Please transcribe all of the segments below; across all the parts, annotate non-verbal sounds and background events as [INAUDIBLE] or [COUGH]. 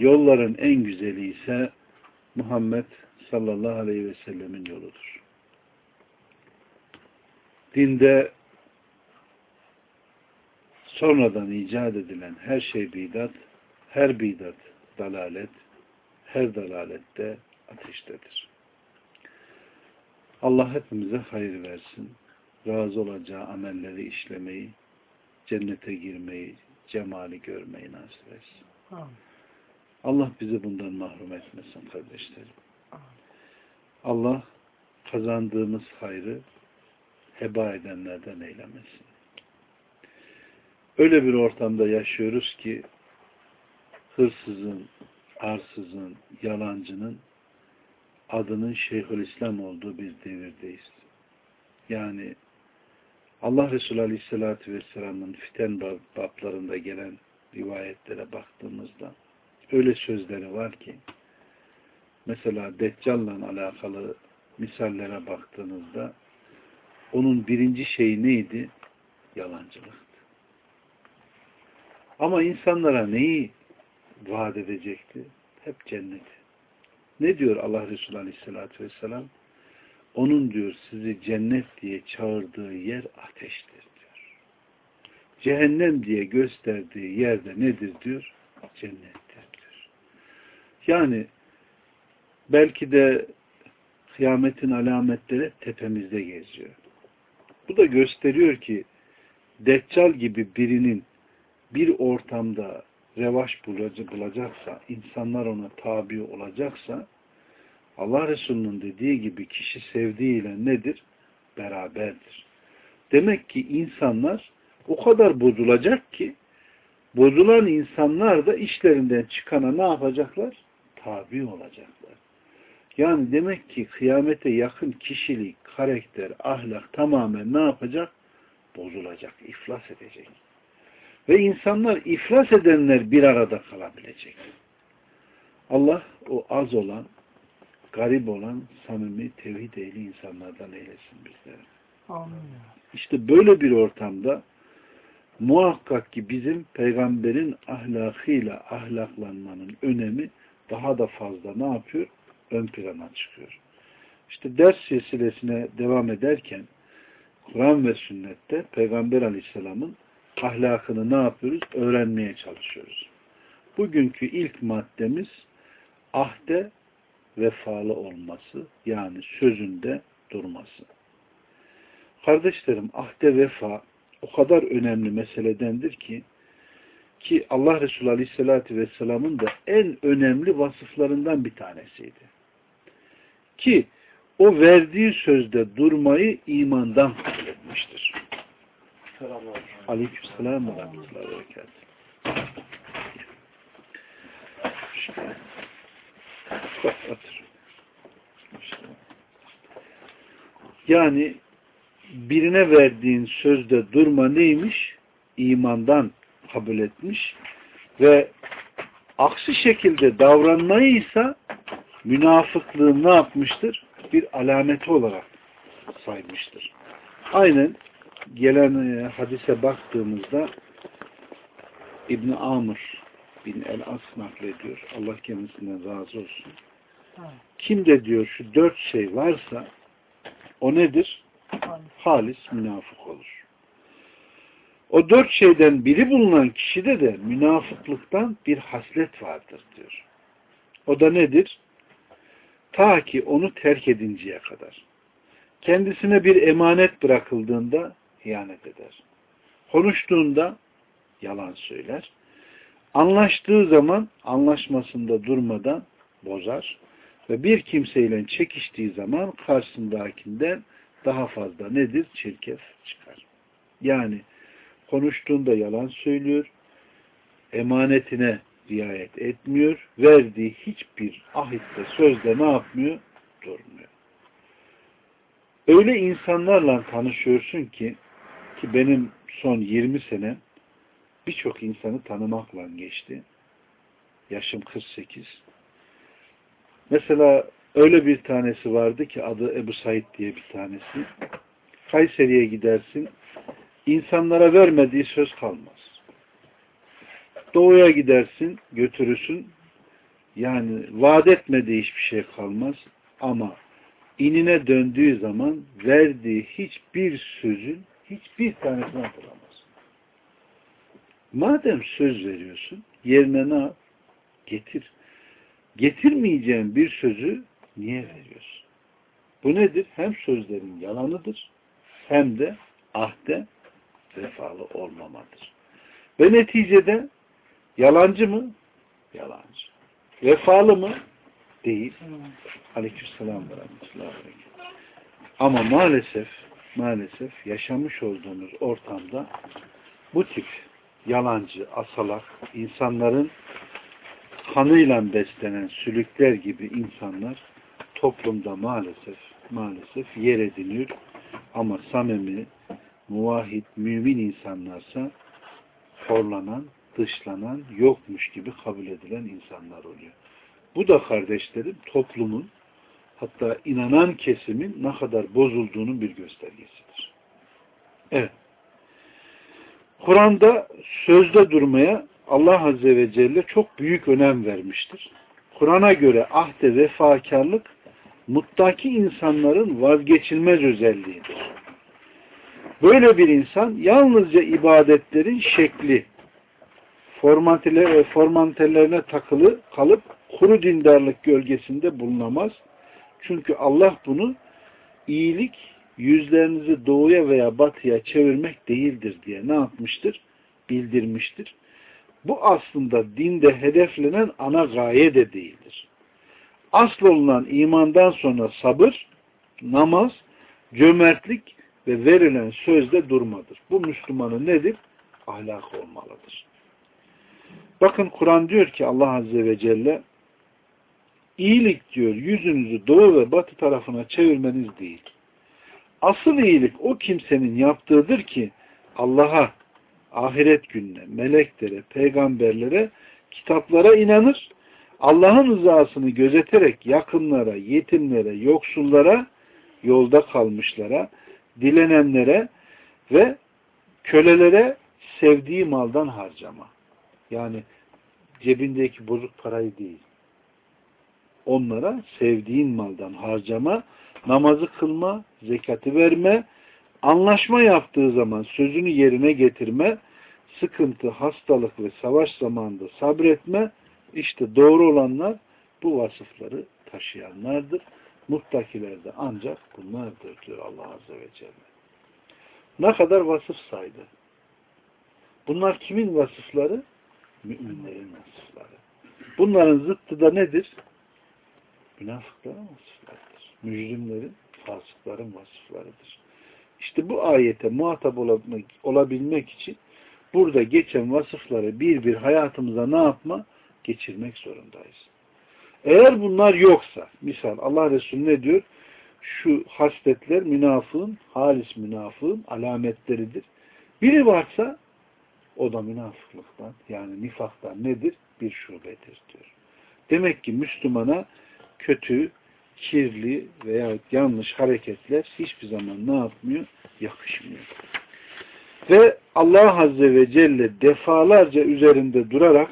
Yolların en güzeli ise Muhammed sallallahu aleyhi ve sellemin yoludur. Dinde sonradan icat edilen her şey bidat, her bidat dalalet, her dalalette ateştedir. Allah hepimize hayır versin. Razı olacağı amelleri işlemeyi, cennete girmeyi, cemali görmeyi nasip etsin. Amin. Allah bizi bundan mahrum etmesin kardeşlerim. Allah kazandığımız hayrı heba edenlerden eylemesin. Öyle bir ortamda yaşıyoruz ki hırsızın, arsızın, yalancının adının Şeyhülislam olduğu bir devirdeyiz. Yani Allah Resulü Aleyhisselatü Vesselam'ın fiten bablarında gelen rivayetlere baktığımızda öyle sözleri var ki mesela Deccal'la alakalı misallere baktığınızda onun birinci şeyi neydi? Yalancılıktı. Ama insanlara neyi vaat edecekti? Hep cenneti. Ne diyor Allah Resulü Aleyhisselatü Vesselam? Onun diyor sizi cennet diye çağırdığı yer ateştir diyor. Cehennem diye gösterdiği yerde nedir diyor? Cennet. Yani belki de kıyametin alametleri tepemizde geziyor. Bu da gösteriyor ki Deccal gibi birinin bir ortamda revaş bulacaksa, insanlar ona tabi olacaksa Allah Resulü'nün dediği gibi kişi sevdiğiyle nedir? Beraberdir. Demek ki insanlar o kadar bozulacak ki bozulan insanlar da işlerinden çıkana ne yapacaklar? Tabi olacaklar. Yani demek ki kıyamete yakın kişilik, karakter, ahlak tamamen ne yapacak? Bozulacak, iflas edecek. Ve insanlar iflas edenler bir arada kalabilecek. Allah o az olan, garip olan, samimi, tevhid ehli insanlardan eylesin bizleri. Amin. İşte böyle bir ortamda muhakkak ki bizim peygamberin ahlakıyla ahlaklanmanın önemi daha da fazla ne yapıyor? Ön plana çıkıyor. İşte ders silsilesine devam ederken Kur'an ve sünnette Peygamber aleyhisselamın ahlakını ne yapıyoruz? Öğrenmeye çalışıyoruz. Bugünkü ilk maddemiz ahde vefalı olması yani sözünde durması. Kardeşlerim ahde vefa o kadar önemli meseledendir ki ki Allah Resulü Aleyhisselatü Vesselam'ın da en önemli vasıflarından bir tanesiydi. Ki o verdiği sözde durmayı imandan kabul etmiştir. Aleykümselam ve rahmetullahi Yani birine verdiğin sözde durma neymiş? İmandan kabul etmiş ve aksi şekilde davranmayı ise münafıklığın ne yapmıştır? Bir alameti olarak saymıştır. Aynen gelen e, hadise baktığımızda İbn Amr bin el-As naklediyor. Allah kendisinden razı olsun. Kim de diyor şu dört şey varsa o nedir? Halis münafık olur. O dört şeyden biri bulunan kişide de münafıklıktan bir haslet vardır diyor. O da nedir? Ta ki onu terk edinceye kadar. Kendisine bir emanet bırakıldığında ihanet eder. Konuştuğunda yalan söyler. Anlaştığı zaman anlaşmasında durmadan bozar ve bir kimseyle çekiştiği zaman karşısındakinden daha fazla nedir? Çirkef çıkar. Yani konuştuğunda yalan söylüyor, emanetine riayet etmiyor. Verdiği hiçbir ahitte, sözde ne yapmıyor? Durmuyor. Öyle insanlarla tanışıyorsun ki ki benim son 20 sene birçok insanı tanımakla geçti. Yaşım 48. Mesela öyle bir tanesi vardı ki adı Ebu Said diye bir tanesi. Kayseri'ye gidersin. İnsanlara vermediği söz kalmaz. Doğuya gidersin, götürürsün. Yani vaat etmediği hiçbir şey kalmaz. Ama inine döndüğü zaman verdiği hiçbir sözün hiçbir tanesini hatırlamaz. Madem söz veriyorsun, yerine ne yap? Getir. Getirmeyeceğin bir sözü niye veriyorsun? Bu nedir? Hem sözlerin yalanıdır, hem de ahde vefalı olmamadır. Ve neticede yalancı mı? Yalancı. Vefalı mı? Değil. Aleykümselam ve rahmetullahi Ama maalesef maalesef yaşamış olduğumuz ortamda bu tip yalancı, asalak, insanların kanıyla beslenen sülükler gibi insanlar toplumda maalesef maalesef yer ediniyor. Ama samimi, muvahhid, mümin insanlarsa horlanan, dışlanan, yokmuş gibi kabul edilen insanlar oluyor. Bu da kardeşlerim toplumun hatta inanan kesimin ne kadar bozulduğunun bir göstergesidir. Evet. Kur'an'da sözde durmaya Allah Azze ve Celle çok büyük önem vermiştir. Kur'an'a göre ahde vefakarlık muttaki insanların vazgeçilmez özelliğidir. Böyle bir insan yalnızca ibadetlerin şekli, formantelerine takılı kalıp kuru dindarlık gölgesinde bulunamaz. Çünkü Allah bunu iyilik yüzlerinizi doğuya veya batıya çevirmek değildir diye ne yapmıştır? Bildirmiştir. Bu aslında dinde hedeflenen ana gaye de değildir. Asıl olunan imandan sonra sabır, namaz, cömertlik ve verilen sözde durmadır. Bu Müslümanın nedir? Ahlak olmalıdır. Bakın Kur'an diyor ki Allah Azze ve Celle iyilik diyor yüzünüzü doğu ve batı tarafına çevirmeniz değil. Asıl iyilik o kimsenin yaptığıdır ki Allah'a, ahiret gününe, meleklere, peygamberlere, kitaplara inanır. Allah'ın rızasını gözeterek yakınlara, yetimlere, yoksullara, yolda kalmışlara, dilenenlere ve kölelere sevdiği maldan harcama. Yani cebindeki bozuk parayı değil. Onlara sevdiğin maldan harcama, namazı kılma, zekatı verme, anlaşma yaptığı zaman sözünü yerine getirme, sıkıntı, hastalık ve savaş zamanında sabretme, işte doğru olanlar bu vasıfları taşıyanlardır. Muttakiler de ancak bunlardır diyor Allah Azze ve Celle. Ne kadar vasıf saydı. Bunlar kimin vasıfları? Müminlerin vasıfları. Bunların zıttı da nedir? Münafıkların vasıflarıdır. Mücrimlerin, fasıkların vasıflarıdır. İşte bu ayete muhatap olabilmek için burada geçen vasıfları bir bir hayatımıza ne yapma? Geçirmek zorundayız. Eğer bunlar yoksa, misal Allah Resulü ne diyor? Şu hasletler münafığın, halis münafığın alametleridir. Biri varsa o da münafıklıktan yani nifaktan nedir? Bir şubedir diyor. Demek ki Müslümana kötü, kirli veya yanlış hareketler hiçbir zaman ne yapmıyor? Yakışmıyor. Ve Allah Azze ve Celle defalarca üzerinde durarak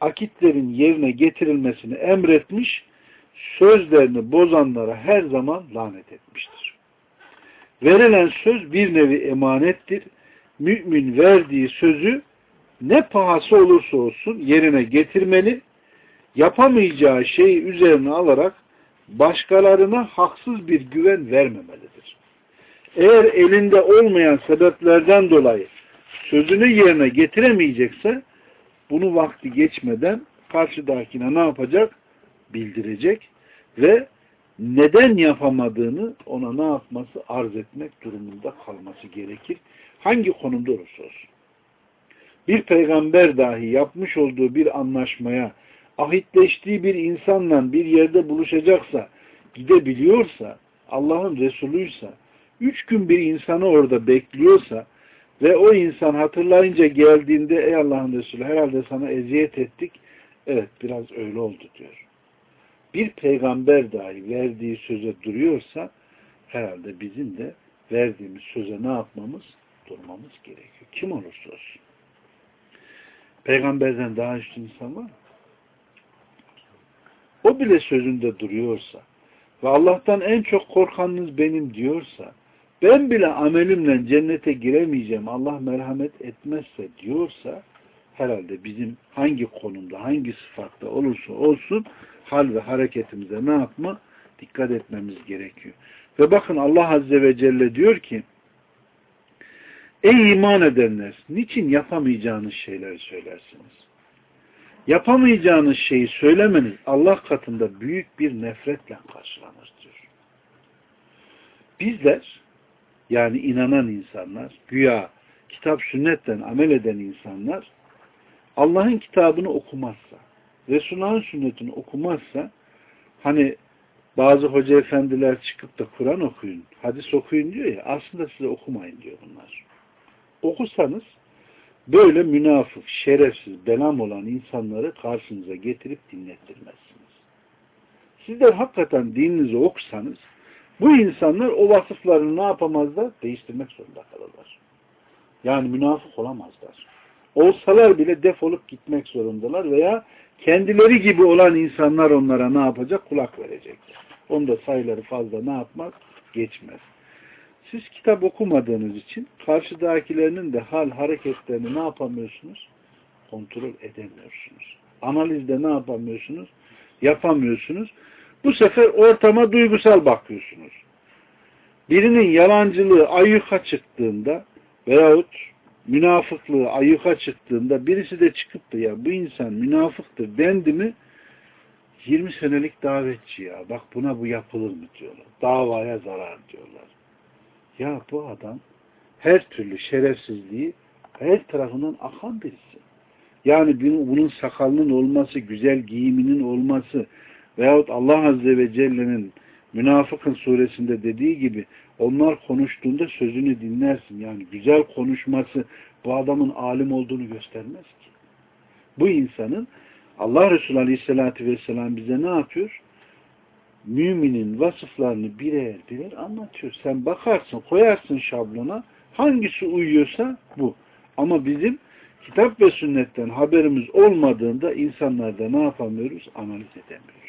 akitlerin yerine getirilmesini emretmiş, sözlerini bozanlara her zaman lanet etmiştir. Verilen söz bir nevi emanettir. Mümin verdiği sözü ne pahası olursa olsun yerine getirmeli, yapamayacağı şeyi üzerine alarak başkalarına haksız bir güven vermemelidir. Eğer elinde olmayan sebeplerden dolayı sözünü yerine getiremeyecekse bunu vakti geçmeden karşıdakine ne yapacak? Bildirecek ve neden yapamadığını ona ne yapması? Arz etmek durumunda kalması gerekir. Hangi konumda olursa olsun. bir peygamber dahi yapmış olduğu bir anlaşmaya, ahitleştiği bir insanla bir yerde buluşacaksa, gidebiliyorsa, Allah'ın Resulüyse, üç gün bir insanı orada bekliyorsa ve o insan hatırlayınca geldiğinde ey Allah'ın Resulü herhalde sana eziyet ettik. Evet biraz öyle oldu diyor. Bir peygamber dahi verdiği söze duruyorsa herhalde bizim de verdiğimiz söze ne yapmamız? Durmamız gerekiyor. Kim olursa olsun. Peygamberden daha üstün insan var? O bile sözünde duruyorsa ve Allah'tan en çok korkanınız benim diyorsa ben bile amelimle cennete giremeyeceğim Allah merhamet etmezse diyorsa herhalde bizim hangi konumda hangi sıfatta olursa olsun hal ve hareketimize ne yapma? Dikkat etmemiz gerekiyor. Ve bakın Allah Azze ve Celle diyor ki Ey iman edenler! Niçin yapamayacağınız şeyleri söylersiniz? Yapamayacağınız şeyi söylemeniz Allah katında büyük bir nefretle karşılanır diyor. Bizler yani inanan insanlar, güya kitap sünnetten amel eden insanlar Allah'ın kitabını okumazsa, Resulullah'ın sünnetini okumazsa hani bazı hoca efendiler çıkıp da Kur'an okuyun, hadis okuyun diyor ya aslında size okumayın diyor bunlar. Okusanız böyle münafık, şerefsiz, belam olan insanları karşınıza getirip dinlettirmezsiniz. Sizler hakikaten dininizi okusanız bu insanlar o vasıflarını ne yapamazlar? Değiştirmek zorunda kalırlar. Yani münafık olamazlar. Olsalar bile defolup gitmek zorundalar veya kendileri gibi olan insanlar onlara ne yapacak? Kulak verecek. Onda sayıları fazla ne yapmaz? Geçmez. Siz kitap okumadığınız için karşıdakilerinin de hal hareketlerini ne yapamıyorsunuz? Kontrol edemiyorsunuz. Analizde ne yapamıyorsunuz? Yapamıyorsunuz. Bu sefer ortama duygusal bakıyorsunuz. Birinin yalancılığı ayyuka çıktığında veyahut münafıklığı ayyuka çıktığında birisi de çıkıp da ya bu insan münafıktır dendi mi 20 senelik davetçi ya bak buna bu yapılır mı diyorlar. Davaya zarar diyorlar. Ya bu adam her türlü şerefsizliği her tarafından akan birisi. Yani bunun sakalının olması, güzel giyiminin olması veyahut Allah Azze ve Celle'nin Münafıkın suresinde dediği gibi onlar konuştuğunda sözünü dinlersin. Yani güzel konuşması bu adamın alim olduğunu göstermez ki. Bu insanın Allah Resulü Aleyhisselatü Vesselam bize ne yapıyor? Müminin vasıflarını birer birer anlatıyor. Sen bakarsın, koyarsın şablona. Hangisi uyuyorsa bu. Ama bizim kitap ve sünnetten haberimiz olmadığında insanlarda ne yapamıyoruz? Analiz edemiyoruz.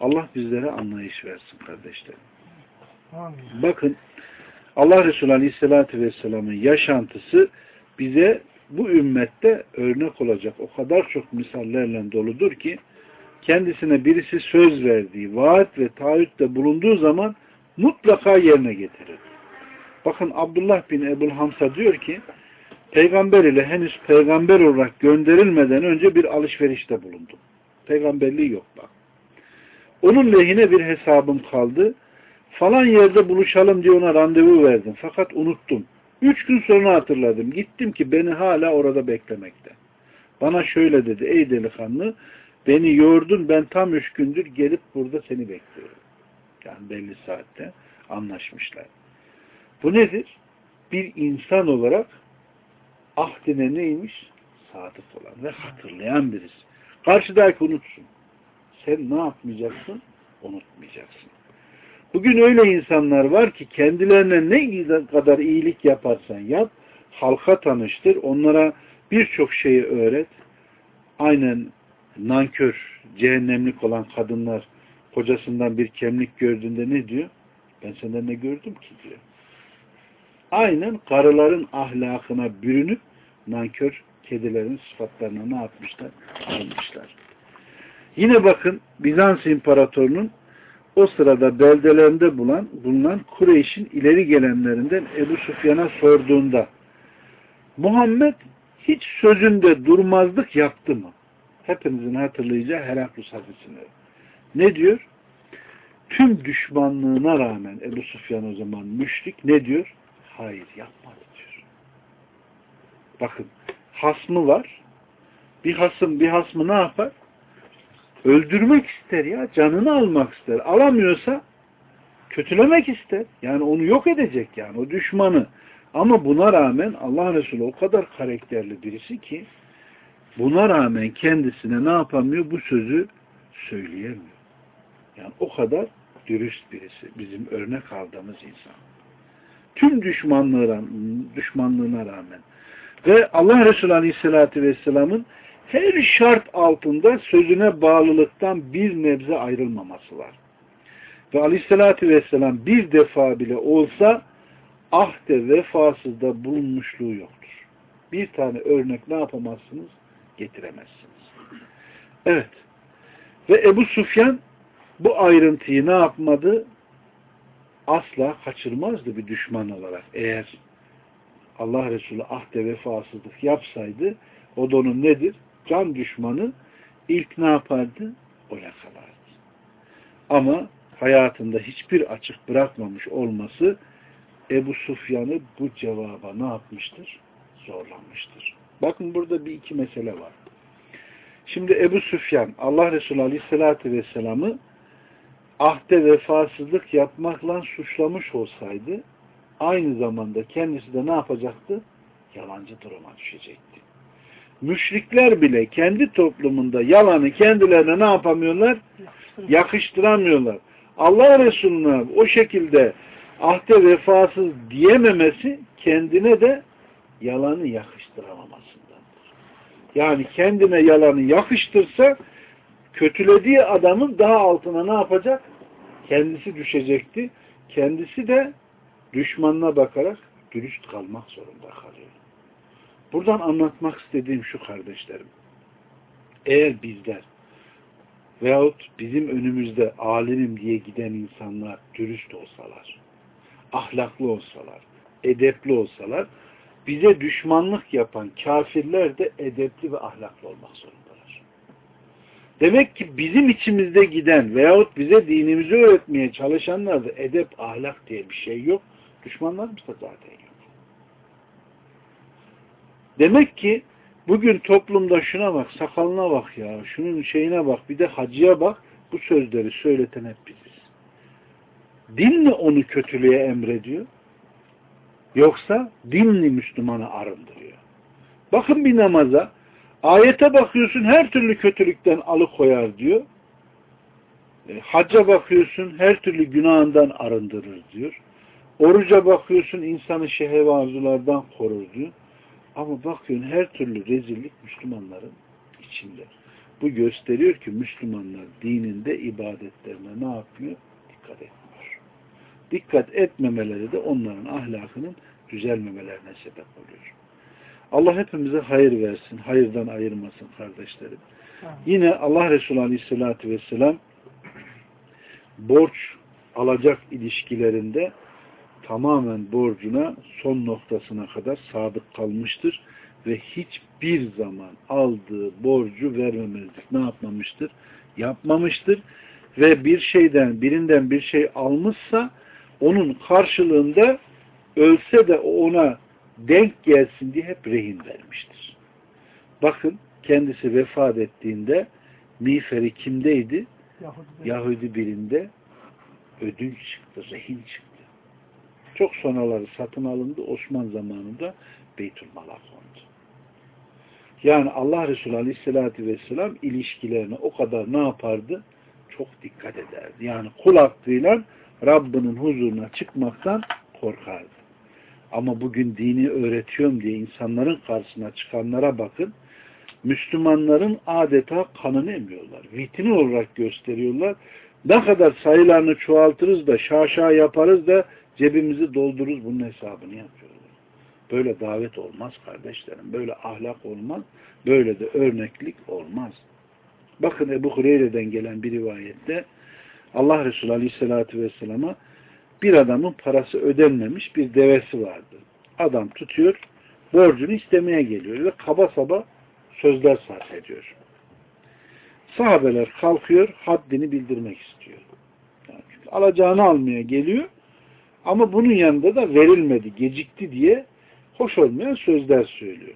Allah bizlere anlayış versin kardeşlerim. Amin. Bakın Allah Resulü Aleyhisselatü Vesselam'ın yaşantısı bize bu ümmette örnek olacak o kadar çok misallerle doludur ki kendisine birisi söz verdiği, vaat ve taahhütte bulunduğu zaman mutlaka yerine getirir. Bakın Abdullah bin Ebul Hamsa diyor ki peygamber ile henüz peygamber olarak gönderilmeden önce bir alışverişte bulundum. Peygamberliği yok bak. Onun lehine bir hesabım kaldı. Falan yerde buluşalım diye ona randevu verdim. Fakat unuttum. Üç gün sonra hatırladım. Gittim ki beni hala orada beklemekte. Bana şöyle dedi. Ey delikanlı beni yordun ben tam üç gündür gelip burada seni bekliyorum. Yani belli saatte anlaşmışlar. Bu nedir? Bir insan olarak ahdine neymiş? Sadık olan ve hatırlayan birisi. Karşıdaki unutsun. Sen ne yapmayacaksın? Unutmayacaksın. Bugün öyle insanlar var ki kendilerine ne kadar iyilik yaparsan yap, halka tanıştır, onlara birçok şeyi öğret. Aynen nankör, cehennemlik olan kadınlar kocasından bir kemlik gördüğünde ne diyor? Ben senden ne gördüm ki diyor. Aynen karıların ahlakına bürünüp nankör kedilerin sıfatlarına ne yapmışlar? Almışlar. Yine bakın Bizans İmparatorunun o sırada beldelerinde bulunan, bulunan Kureyş'in ileri gelenlerinden Ebu Sufyan'a sorduğunda Muhammed hiç sözünde durmazlık yaptı mı? Hepinizin hatırlayacağı Heraklus hadisini. Ne diyor? Tüm düşmanlığına rağmen Ebu Sufyan o zaman müşrik ne diyor? Hayır yapmadı diyor. Bakın hasmı var. Bir hasım bir hasmı ne yapar? Öldürmek ister ya. Canını almak ister. Alamıyorsa kötülemek ister. Yani onu yok edecek yani o düşmanı. Ama buna rağmen Allah Resulü o kadar karakterli birisi ki buna rağmen kendisine ne yapamıyor? Bu sözü söyleyemiyor. Yani o kadar dürüst birisi. Bizim örnek aldığımız insan. Tüm düşmanlığına, düşmanlığına rağmen. Ve Allah Resulü Aleyhisselatü Vesselam'ın her şart altında sözüne bağlılıktan bir nebze ayrılmaması var. Ve Aleyhisselatü Vesselam bir defa bile olsa ahde vefasızda bulunmuşluğu yoktur. Bir tane örnek ne yapamazsınız? Getiremezsiniz. Evet. Ve Ebu Sufyan bu ayrıntıyı ne yapmadı? Asla kaçırmazdı bir düşman olarak. Eğer Allah Resulü ahde vefasızlık yapsaydı o da onun nedir? Can düşmanı ilk ne yapardı? O yakalardı. Ama hayatında hiçbir açık bırakmamış olması Ebu Sufyan'ı bu cevaba ne yapmıştır? Zorlanmıştır. Bakın burada bir iki mesele var. Şimdi Ebu Süfyan Allah Resulü Aleyhisselatü Vesselam'ı ahde vefasızlık yapmakla suçlamış olsaydı aynı zamanda kendisi de ne yapacaktı? Yalancı duruma düşecekti. Müşrikler bile kendi toplumunda yalanı kendilerine ne yapamıyorlar? Yakıştıramıyorlar. Allah Resulü'ne o şekilde ahde vefasız diyememesi kendine de yalanı yakıştıramamasındandır. Yani kendine yalanı yakıştırsa kötülediği adamın daha altına ne yapacak? Kendisi düşecekti. Kendisi de düşmanına bakarak dürüst kalmak zorunda kalıyor. Buradan anlatmak istediğim şu kardeşlerim. Eğer bizler veyahut bizim önümüzde alimim diye giden insanlar dürüst olsalar, ahlaklı olsalar, edepli olsalar, bize düşmanlık yapan kafirler de edepli ve ahlaklı olmak zorundalar. Demek ki bizim içimizde giden veyahut bize dinimizi öğretmeye çalışanlarda edep, ahlak diye bir şey yok. Düşmanlarımız da zaten yok. Demek ki bugün toplumda şuna bak, sakalına bak ya, şunun şeyine bak, bir de hacıya bak, bu sözleri söyleten hep biziz. Din mi onu kötülüğe emrediyor? Yoksa dinli Müslümanı arındırıyor. Bakın bir namaza, ayete bakıyorsun her türlü kötülükten alıkoyar diyor. E, hacca bakıyorsun her türlü günahından arındırır diyor. Oruca bakıyorsun insanı şehve arzulardan korur diyor. Ama bakıyorsun her türlü rezillik Müslümanların içinde. Bu gösteriyor ki Müslümanlar dininde ibadetlerine ne yapıyor? Dikkat etmiyor. Dikkat etmemeleri de onların ahlakının düzelmemelerine sebep oluyor. Allah hepimize hayır versin, hayırdan ayırmasın kardeşlerim. Yine Allah Resulü Aleyhisselatü Vesselam borç alacak ilişkilerinde tamamen borcuna son noktasına kadar sadık kalmıştır ve hiçbir zaman aldığı borcu vermemezlik ne yapmamıştır? Yapmamıştır ve bir şeyden birinden bir şey almışsa onun karşılığında ölse de ona denk gelsin diye hep rehin vermiştir. Bakın kendisi vefat ettiğinde miğferi kimdeydi? Yahudi, Yahudi birinde ödünç çıktı, rehin çıktı. Çok sonraları satın alındı. Osman zamanında Beytülmal'a kondu. Yani Allah Resulü Aleyhisselatü Vesselam ilişkilerine o kadar ne yapardı? Çok dikkat ederdi. Yani kul aklıyla Rabbinin huzuruna çıkmaktan korkardı. Ama bugün dini öğretiyorum diye insanların karşısına çıkanlara bakın. Müslümanların adeta kanını emiyorlar. Vitrin olarak gösteriyorlar. Ne kadar sayılarını çoğaltırız da şaşa yaparız da Cebimizi doldururuz bunun hesabını yapıyorlar. Böyle davet olmaz kardeşlerim. Böyle ahlak olmaz. Böyle de örneklik olmaz. Bakın Ebu Hureyre'den gelen bir rivayette Allah Resulü Aleyhisselatü Vesselam'a bir adamın parası ödenmemiş bir devesi vardı. Adam tutuyor, borcunu istemeye geliyor ve kaba saba sözler sarf ediyor. Sahabeler kalkıyor, haddini bildirmek istiyor. Yani alacağını almaya geliyor, ama bunun yanında da verilmedi, gecikti diye hoş olmayan sözler söylüyor.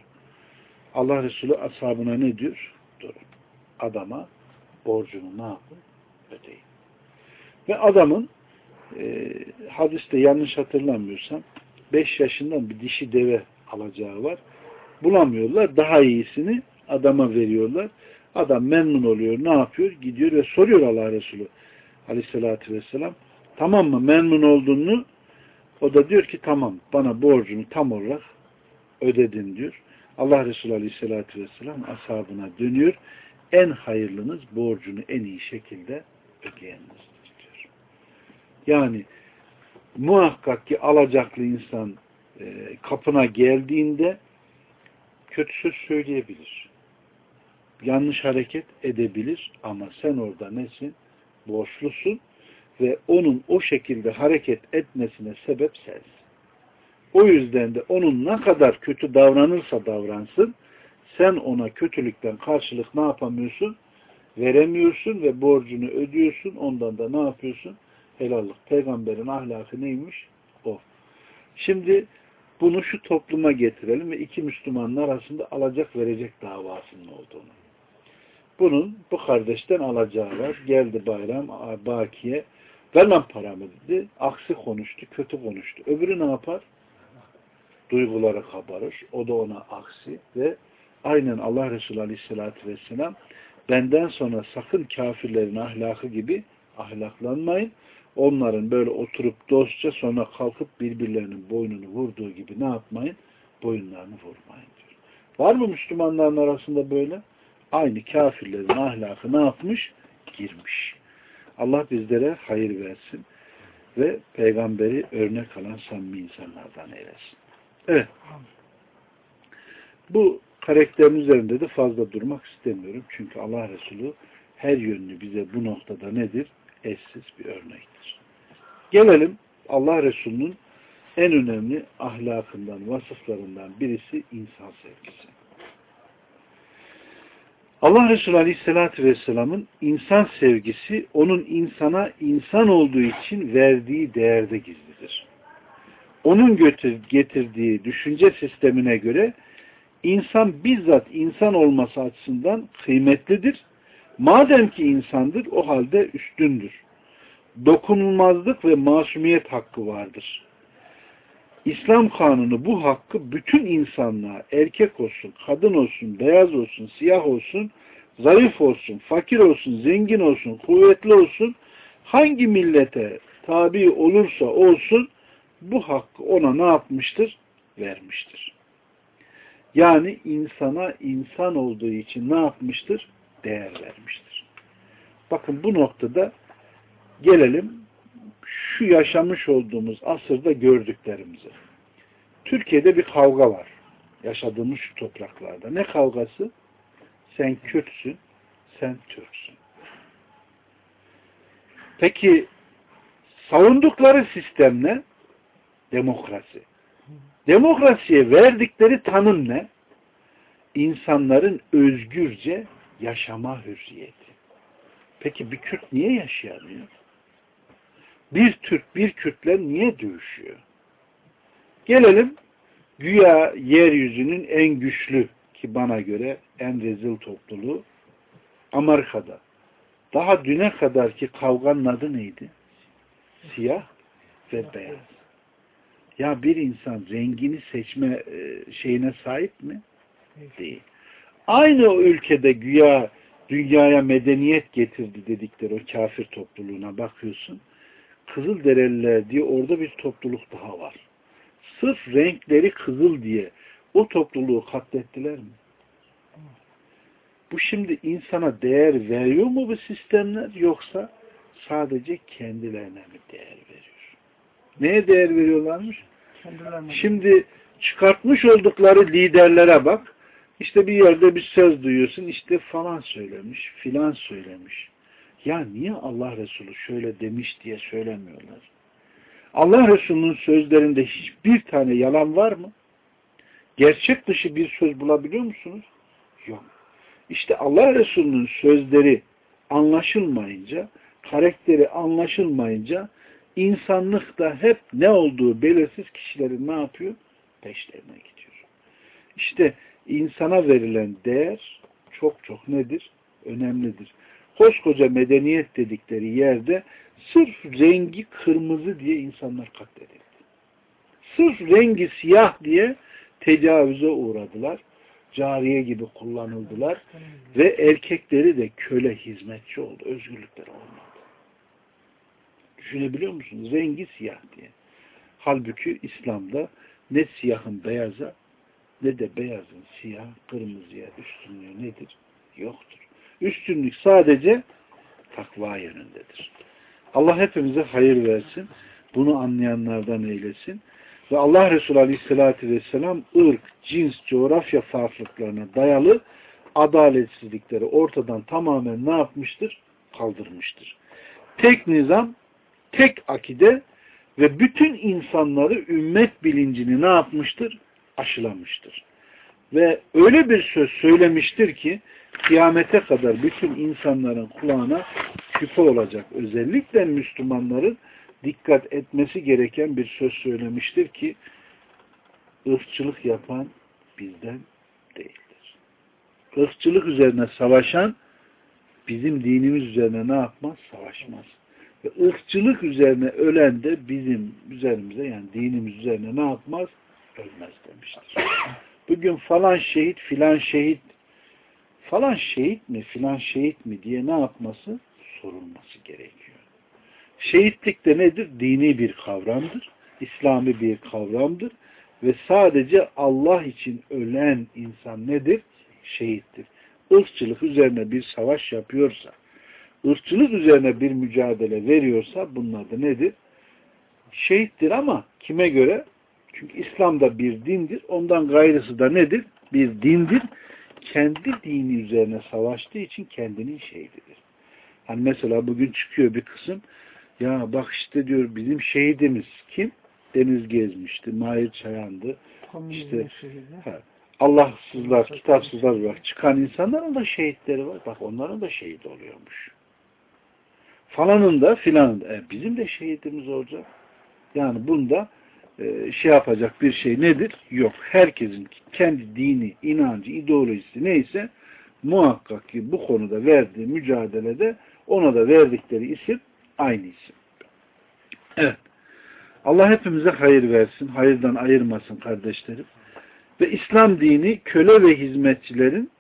Allah Resulü ashabına ne diyor? Durun. Adama borcunu ne yapın? Ödeyin. Ve adamın e, hadiste yanlış hatırlamıyorsam 5 yaşından bir dişi deve alacağı var. Bulamıyorlar. Daha iyisini adama veriyorlar. Adam memnun oluyor. Ne yapıyor? Gidiyor ve soruyor Allah Resulü aleyhissalatü vesselam tamam mı? Memnun olduğunu o da diyor ki tamam bana borcunu tam olarak ödedin diyor. Allah Resulü aleyhissalatü vesselam ashabına dönüyor. En hayırlınız borcunu en iyi şekilde ödeyenizdir diyor. Yani muhakkak ki alacaklı insan e, kapına geldiğinde kötü söz söyleyebilir. Yanlış hareket edebilir ama sen orada nesin? Borçlusun ve onun o şekilde hareket etmesine sebep sensin. O yüzden de onun ne kadar kötü davranırsa davransın sen ona kötülükten karşılık ne yapamıyorsun? Veremiyorsun ve borcunu ödüyorsun. Ondan da ne yapıyorsun? Helallik. Peygamberin ahlakı neymiş? O. Şimdi bunu şu topluma getirelim ve iki Müslümanın arasında alacak verecek davasının olduğunu. Bunun bu kardeşten alacağı var. Geldi bayram, bakiye. Vermem paramı dedi. Aksi konuştu, kötü konuştu. Öbürü ne yapar? Duyguları kabarır. O da ona aksi ve aynen Allah Resulü Aleyhisselatü Vesselam benden sonra sakın kafirlerin ahlakı gibi ahlaklanmayın. Onların böyle oturup dostça sonra kalkıp birbirlerinin boynunu vurduğu gibi ne yapmayın? Boyunlarını vurmayın diyor. Var mı Müslümanların arasında böyle? Aynı kafirlerin ahlakı ne yapmış? Girmiş. Allah bizlere hayır versin ve peygamberi örnek alan samimi insanlardan eylesin. Evet. Bu karakterin üzerinde de fazla durmak istemiyorum. Çünkü Allah Resulü her yönlü bize bu noktada nedir? Eşsiz bir örnektir. Gelelim Allah Resulü'nün en önemli ahlakından, vasıflarından birisi insan sevgisi. Allah Resulü Aleyhisselatü Vesselam'ın insan sevgisi onun insana insan olduğu için verdiği değerde gizlidir. Onun getirdiği düşünce sistemine göre insan bizzat insan olması açısından kıymetlidir. Madem ki insandır o halde üstündür. Dokunulmazlık ve masumiyet hakkı vardır. İslam kanunu bu hakkı bütün insanlığa erkek olsun, kadın olsun, beyaz olsun, siyah olsun, zayıf olsun, fakir olsun, zengin olsun, kuvvetli olsun, hangi millete tabi olursa olsun bu hakkı ona ne yapmıştır? Vermiştir. Yani insana insan olduğu için ne yapmıştır? Değer vermiştir. Bakın bu noktada gelelim şu yaşamış olduğumuz asırda gördüklerimize. Türkiye'de bir kavga var. Yaşadığımız şu topraklarda. Ne kavgası? Sen Kürtsün, sen Türksün. Peki savundukları sistem ne? Demokrasi. Demokrasiye verdikleri tanım ne? İnsanların özgürce yaşama hürriyeti. Peki bir Kürt niye yaşayamıyor? Bir Türk bir Kürtler niye dövüşüyor? Gelelim güya yeryüzünün en güçlü ki bana göre en rezil topluluğu Amerika'da. Daha düne kadar ki kavganın adı neydi? Siyah ve beyaz. Ya bir insan rengini seçme e, şeyine sahip mi? Değil. Aynı o ülkede güya dünyaya medeniyet getirdi dedikleri o kafir topluluğuna bakıyorsun. Kızılderililer diye orada bir topluluk daha var. Sırf renkleri kızıl diye o topluluğu katlettiler mi? Bu şimdi insana değer veriyor mu bu sistemler yoksa sadece kendilerine mi değer veriyor? Neye değer veriyorlarmış? Şimdi çıkartmış oldukları liderlere bak. İşte bir yerde bir söz duyuyorsun. işte falan söylemiş, filan söylemiş. Ya niye Allah Resulü şöyle demiş diye söylemiyorlar? Allah Resulü'nün sözlerinde hiçbir tane yalan var mı? Gerçek dışı bir söz bulabiliyor musunuz? Yok. İşte Allah Resulü'nün sözleri anlaşılmayınca, karakteri anlaşılmayınca insanlık da hep ne olduğu belirsiz kişilerin ne yapıyor? Peşlerine gidiyor. İşte insana verilen değer çok çok nedir? Önemlidir. Koskoca medeniyet dedikleri yerde sırf rengi kırmızı diye insanlar katledildi. Sırf rengi siyah diye tecavüze uğradılar. Cariye gibi kullanıldılar. Ve erkekleri de köle hizmetçi oldu. Özgürlükleri olmadı. Düşünebiliyor musunuz? Rengi siyah diye. Halbuki İslam'da ne siyahın beyaza ne de beyazın siyah, kırmızıya üstünlüğü nedir? Yoktur. Üstünlük sadece takva yönündedir. Allah hepimize hayır versin. Bunu anlayanlardan eylesin. Ve Allah Resulü Aleyhisselatü Vesselam ırk, cins, coğrafya farklılıklarına dayalı adaletsizlikleri ortadan tamamen ne yapmıştır? Kaldırmıştır. Tek nizam, tek akide ve bütün insanları ümmet bilincini ne yapmıştır? Aşılamıştır. Ve öyle bir söz söylemiştir ki kıyamete kadar bütün insanların kulağına küpe olacak. Özellikle Müslümanların dikkat etmesi gereken bir söz söylemiştir ki ırkçılık yapan bizden değildir. Irkçılık üzerine savaşan bizim dinimiz üzerine ne yapmaz? Savaşmaz. Ve ırkçılık üzerine ölen de bizim üzerimize yani dinimiz üzerine ne yapmaz? Ölmez demiştir. Bugün falan şehit filan şehit falan şehit mi filan şehit mi diye ne yapması? Sorulması gerekiyor. Şehitlik de nedir? Dini bir kavramdır. İslami bir kavramdır. Ve sadece Allah için ölen insan nedir? Şehittir. Irkçılık üzerine bir savaş yapıyorsa, ırkçılık üzerine bir mücadele veriyorsa bunlar da nedir? Şehittir ama kime göre? Çünkü İslam da bir dindir. Ondan gayrısı da nedir? Bir dindir. Kendi dini üzerine savaştığı için kendinin şehididir. Hani mesela bugün çıkıyor bir kısım ya bak işte diyor bizim şehidimiz kim? Deniz gezmişti, Mahir Çayan'dı. İşte, ha, Allahsızlar, kitapsızlar var. Çıkan insanların da şehitleri var. Bak onların da şehit oluyormuş. Falanın da filanın da. E, bizim de şehitimiz olacak. Yani bunda şey yapacak bir şey nedir? Yok. Herkesin kendi dini, inancı, ideolojisi neyse muhakkak ki bu konuda verdiği mücadelede ona da verdikleri isim aynı isim. Evet. Allah hepimize hayır versin. Hayırdan ayırmasın kardeşlerim. Ve İslam dini köle ve hizmetçilerin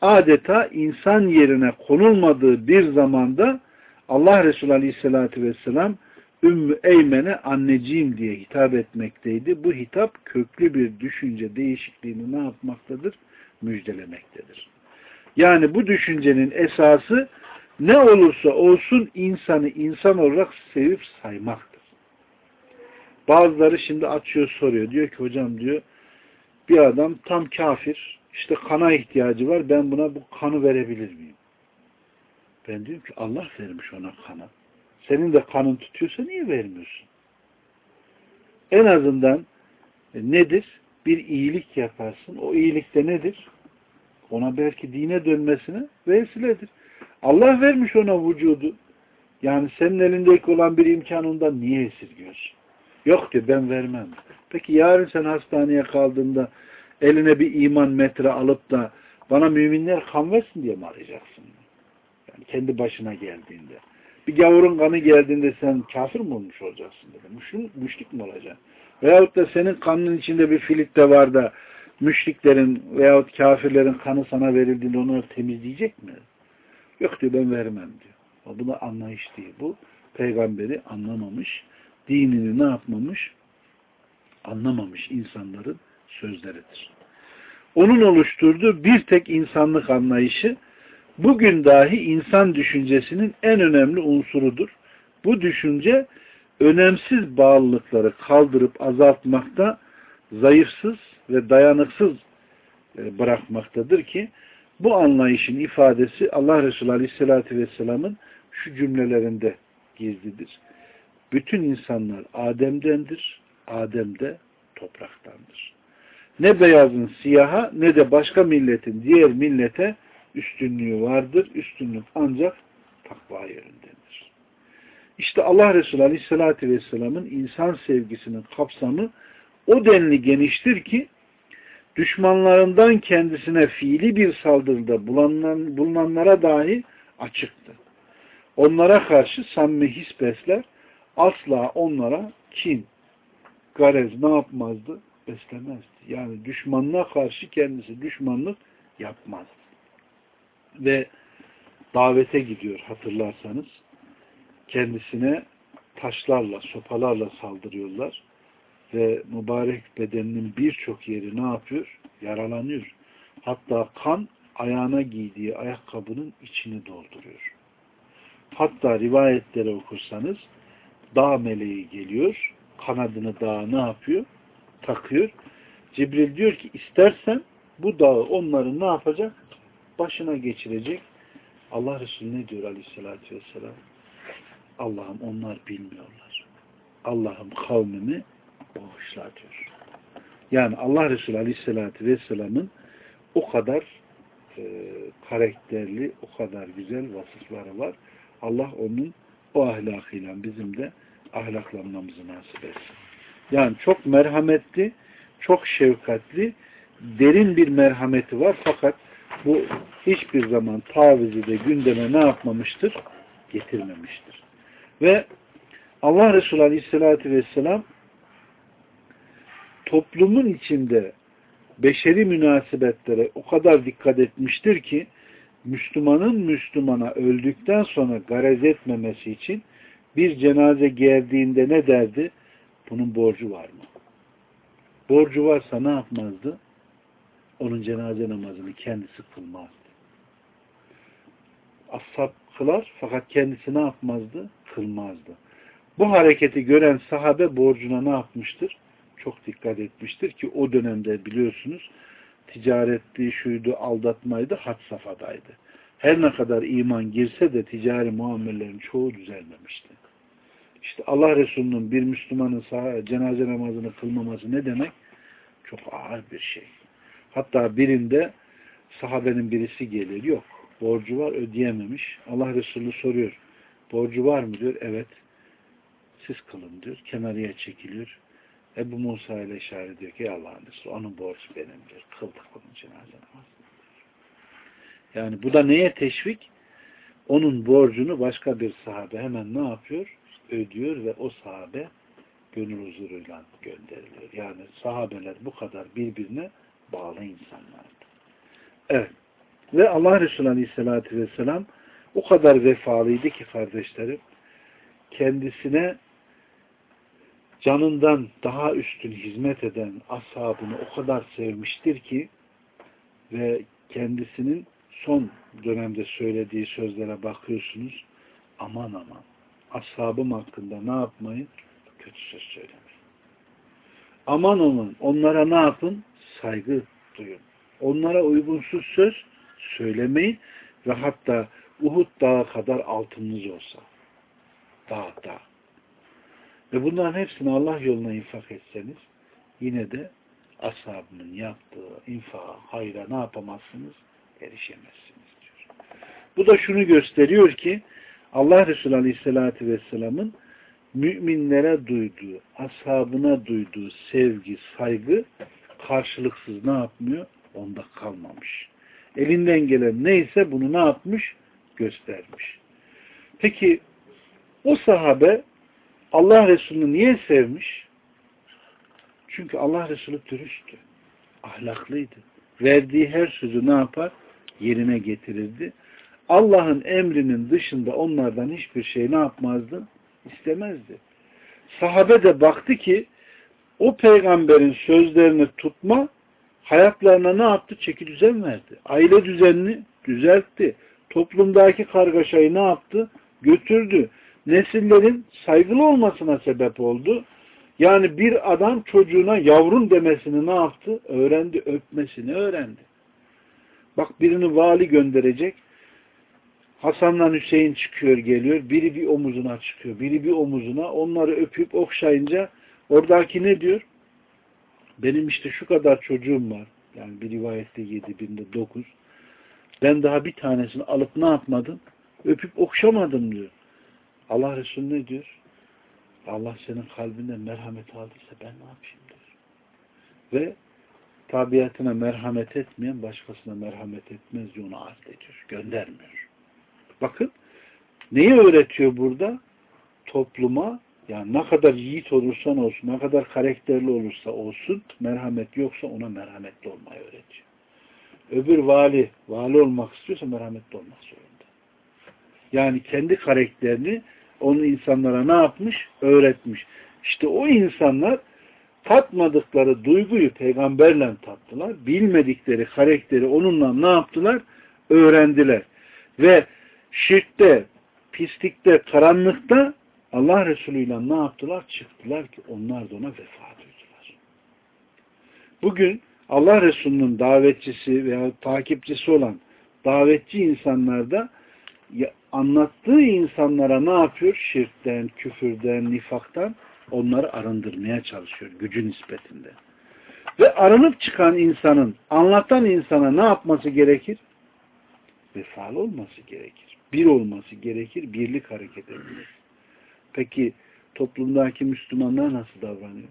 adeta insan yerine konulmadığı bir zamanda Allah Resulü Aleyhisselatü Vesselam Ümmü Eymen'e anneciğim diye hitap etmekteydi. Bu hitap köklü bir düşünce değişikliğini ne yapmaktadır? Müjdelemektedir. Yani bu düşüncenin esası ne olursa olsun insanı insan olarak sevip saymaktır. Bazıları şimdi açıyor soruyor. Diyor ki hocam diyor bir adam tam kafir işte kana ihtiyacı var ben buna bu kanı verebilir miyim? Ben diyorum ki Allah vermiş ona kanı. Senin de kanın tutuyorsa niye vermiyorsun? En azından e, nedir? Bir iyilik yaparsın. O iyilik de nedir? Ona belki dine dönmesine vesiledir. Allah vermiş ona vücudu. Yani senin elindeki olan bir imkanından niye esirgiyorsun? Yok diyor ben vermem. Peki yarın sen hastaneye kaldığında eline bir iman metre alıp da bana müminler kan versin diye mi arayacaksın? Yani kendi başına geldiğinde. Bir gavurun kanı geldiğinde sen kafir mi olmuş olacaksın dedi. Müşrik, müşrik mi olacaksın? Veyahut da senin kanının içinde bir filik de var da müşriklerin veyahut kafirlerin kanı sana verildiğinde onları temizleyecek mi? Yok diyor ben vermem diyor. O buna anlayış değil. Bu peygamberi anlamamış, dinini ne yapmamış? Anlamamış insanların sözleridir. Onun oluşturduğu bir tek insanlık anlayışı bugün dahi insan düşüncesinin en önemli unsurudur. Bu düşünce önemsiz bağlılıkları kaldırıp azaltmakta, zayıfsız ve dayanıksız e, bırakmaktadır ki bu anlayışın ifadesi Allah Resulü Aleyhisselatü Vesselam'ın şu cümlelerinde gizlidir. Bütün insanlar Adem'dendir, Adem de topraktandır. Ne beyazın siyaha ne de başka milletin diğer millete üstünlüğü vardır. Üstünlük ancak takva yerindendir. İşte Allah Resulü Aleyhisselatü Vesselam'ın insan sevgisinin kapsamı o denli geniştir ki düşmanlarından kendisine fiili bir saldırıda bulunan, bulunanlara dahi açıktı. Onlara karşı samimi his besler, asla onlara kin, garez ne yapmazdı? Beslemezdi. Yani düşmanına karşı kendisi düşmanlık yapmazdı. Ve davete gidiyor hatırlarsanız. Kendisine taşlarla, sopalarla saldırıyorlar. Ve mübarek bedeninin birçok yeri ne yapıyor? Yaralanıyor. Hatta kan ayağına giydiği ayakkabının içini dolduruyor. Hatta rivayetlere okursanız dağ meleği geliyor. Kanadını dağa ne yapıyor? Takıyor. Cibril diyor ki istersen bu dağı onların ne yapacak? Başına geçirecek. Allah Resulü ne diyor aleyhissalatü vesselam? Allah'ım onlar bilmiyorlar. Allah'ım kavmimi bağışla diyor. Yani Allah Resulü aleyhissalatü vesselamın o kadar e, karakterli, o kadar güzel vasıfları var. Allah onun o ahlakıyla bizim de ahlaklanmamızı nasip etsin. Yani çok merhametli, çok şefkatli, derin bir merhameti var fakat bu hiçbir zaman tavizi de gündeme ne yapmamıştır? Getirmemiştir. Ve Allah Resulü Aleyhisselatü Vesselam toplumun içinde beşeri münasebetlere o kadar dikkat etmiştir ki Müslümanın Müslümana öldükten sonra garez etmemesi için bir cenaze geldiğinde ne derdi? Bunun borcu var mı? Borcu varsa ne yapmazdı? Onun cenaze namazını kendisi kılmazdı. Ashab kılar fakat kendisi ne yapmazdı? Kılmazdı. Bu hareketi gören sahabe borcuna ne yapmıştır? Çok dikkat etmiştir ki o dönemde biliyorsunuz ticaretti, şuydu, aldatmaydı, had safadaydı. Her ne kadar iman girse de ticari muamellerin çoğu düzelmemişti. İşte Allah Resulü'nün bir Müslümanın cenaze namazını kılmaması ne demek? Çok ağır bir şey. Hatta birinde sahabenin birisi gelir. Yok. Borcu var ödeyememiş. Allah Resulü soruyor. Borcu var mı diyor. Evet. Siz kılın diyor. Kenarıya çekiliyor. Ebu Musa ile işaret diyor ki Allah'ın Resulü onun borcu benim diyor. Kıldık bunun cenaze. Yani bu da neye teşvik? Onun borcunu başka bir sahabe hemen ne yapıyor? Ödüyor ve o sahabe gönül huzuruyla gönderiliyor. Yani sahabeler bu kadar birbirine bağlı insanlardı. Evet. Ve Allah Resulü Aleyhisselatü Vesselam o kadar vefalıydı ki kardeşlerim kendisine canından daha üstün hizmet eden ashabını o kadar sevmiştir ki ve kendisinin son dönemde söylediği sözlere bakıyorsunuz aman aman ashabım hakkında ne yapmayın? Kötü söz söylemeyin. Aman aman onlara ne yapın? Saygı duyun. Onlara uygunsuz söz söylemeyin ve hatta Uhud dağı kadar altınınız olsa dağ dağ ve bunların hepsini Allah yoluna infak etseniz yine de ashabının yaptığı infağa, hayra ne yapamazsınız? Erişemezsiniz diyor. Bu da şunu gösteriyor ki Allah Resulü Aleyhisselatü Vesselam'ın müminlere duyduğu, ashabına duyduğu sevgi, saygı karşılıksız ne yapmıyor? Onda kalmamış. Elinden gelen neyse bunu ne yapmış? Göstermiş. Peki o sahabe Allah Resulü'nü niye sevmiş? Çünkü Allah Resulü dürüsttü. Ahlaklıydı. Verdiği her sözü ne yapar? Yerine getirirdi. Allah'ın emrinin dışında onlardan hiçbir şey ne yapmazdı? İstemezdi. Sahabe de baktı ki o peygamberin sözlerini tutma hayatlarına ne yaptı? Çeki düzen verdi. Aile düzenini düzeltti. Toplumdaki kargaşayı ne yaptı? Götürdü. Nesillerin saygılı olmasına sebep oldu. Yani bir adam çocuğuna yavrun demesini ne yaptı? Öğrendi, öpmesini öğrendi. Bak birini vali gönderecek. Hasan'la Hüseyin çıkıyor geliyor. Biri bir omuzuna çıkıyor. Biri bir omuzuna. Onları öpüp okşayınca oradaki ne diyor? Benim işte şu kadar çocuğum var. Yani bir rivayette yedi, binde dokuz. Ben daha bir tanesini alıp ne yapmadım? Öpüp okşamadım diyor. Allah Resulü ne diyor? Allah senin kalbinden merhamet aldıysa ben ne yapayım diyor. Ve tabiatına merhamet etmeyen başkasına merhamet etmez diye onu art ediyor. Göndermiyor. Bakın neyi öğretiyor burada? Topluma yani ne kadar yiğit olursan olsun, ne kadar karakterli olursa olsun, merhamet yoksa ona merhametli olmayı öğretiyor. Öbür vali, vali olmak istiyorsa merhametli olmak zorunda. Yani kendi karakterini onun insanlara ne yapmış? Öğretmiş. İşte o insanlar tatmadıkları duyguyu peygamberle tattılar. Bilmedikleri karakteri onunla ne yaptılar? Öğrendiler. Ve şirkte, pislikte, karanlıkta Allah Resulü ile ne yaptılar? Çıktılar ki onlar da ona vefa duydular. Bugün Allah Resulü'nün davetçisi veya takipçisi olan davetçi insanlarda anlattığı insanlara ne yapıyor? Şirkten, küfürden, nifaktan onları arındırmaya çalışıyor gücü nispetinde. Ve arınıp çıkan insanın, anlatan insana ne yapması gerekir? Vefalı olması gerekir. Bir olması gerekir, birlik hareket etmesi. Peki toplumdaki Müslümanlar nasıl davranıyor?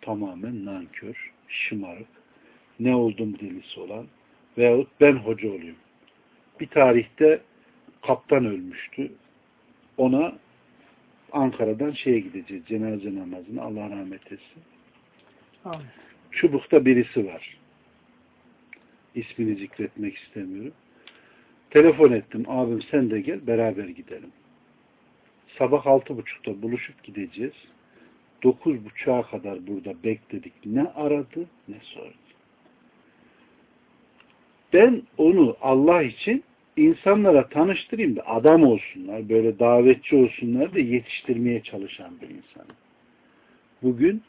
Tamamen nankör, şımarık, ne oldum delisi olan veyahut ben hoca olayım. Bir tarihte kaptan ölmüştü. Ona Ankara'dan şeye gideceğiz. Cenaze namazına. Allah rahmet etsin. Amin. Çubuk'ta birisi var. İsmini zikretmek istemiyorum. Telefon ettim. Abim sen de gel. Beraber gidelim. Sabah altı buçukta buluşup gideceğiz. Dokuz buçuğa kadar burada bekledik. Ne aradı ne sordu. Ben onu Allah için insanlara tanıştırayım da adam olsunlar, böyle davetçi olsunlar da yetiştirmeye çalışan bir insan. Bugün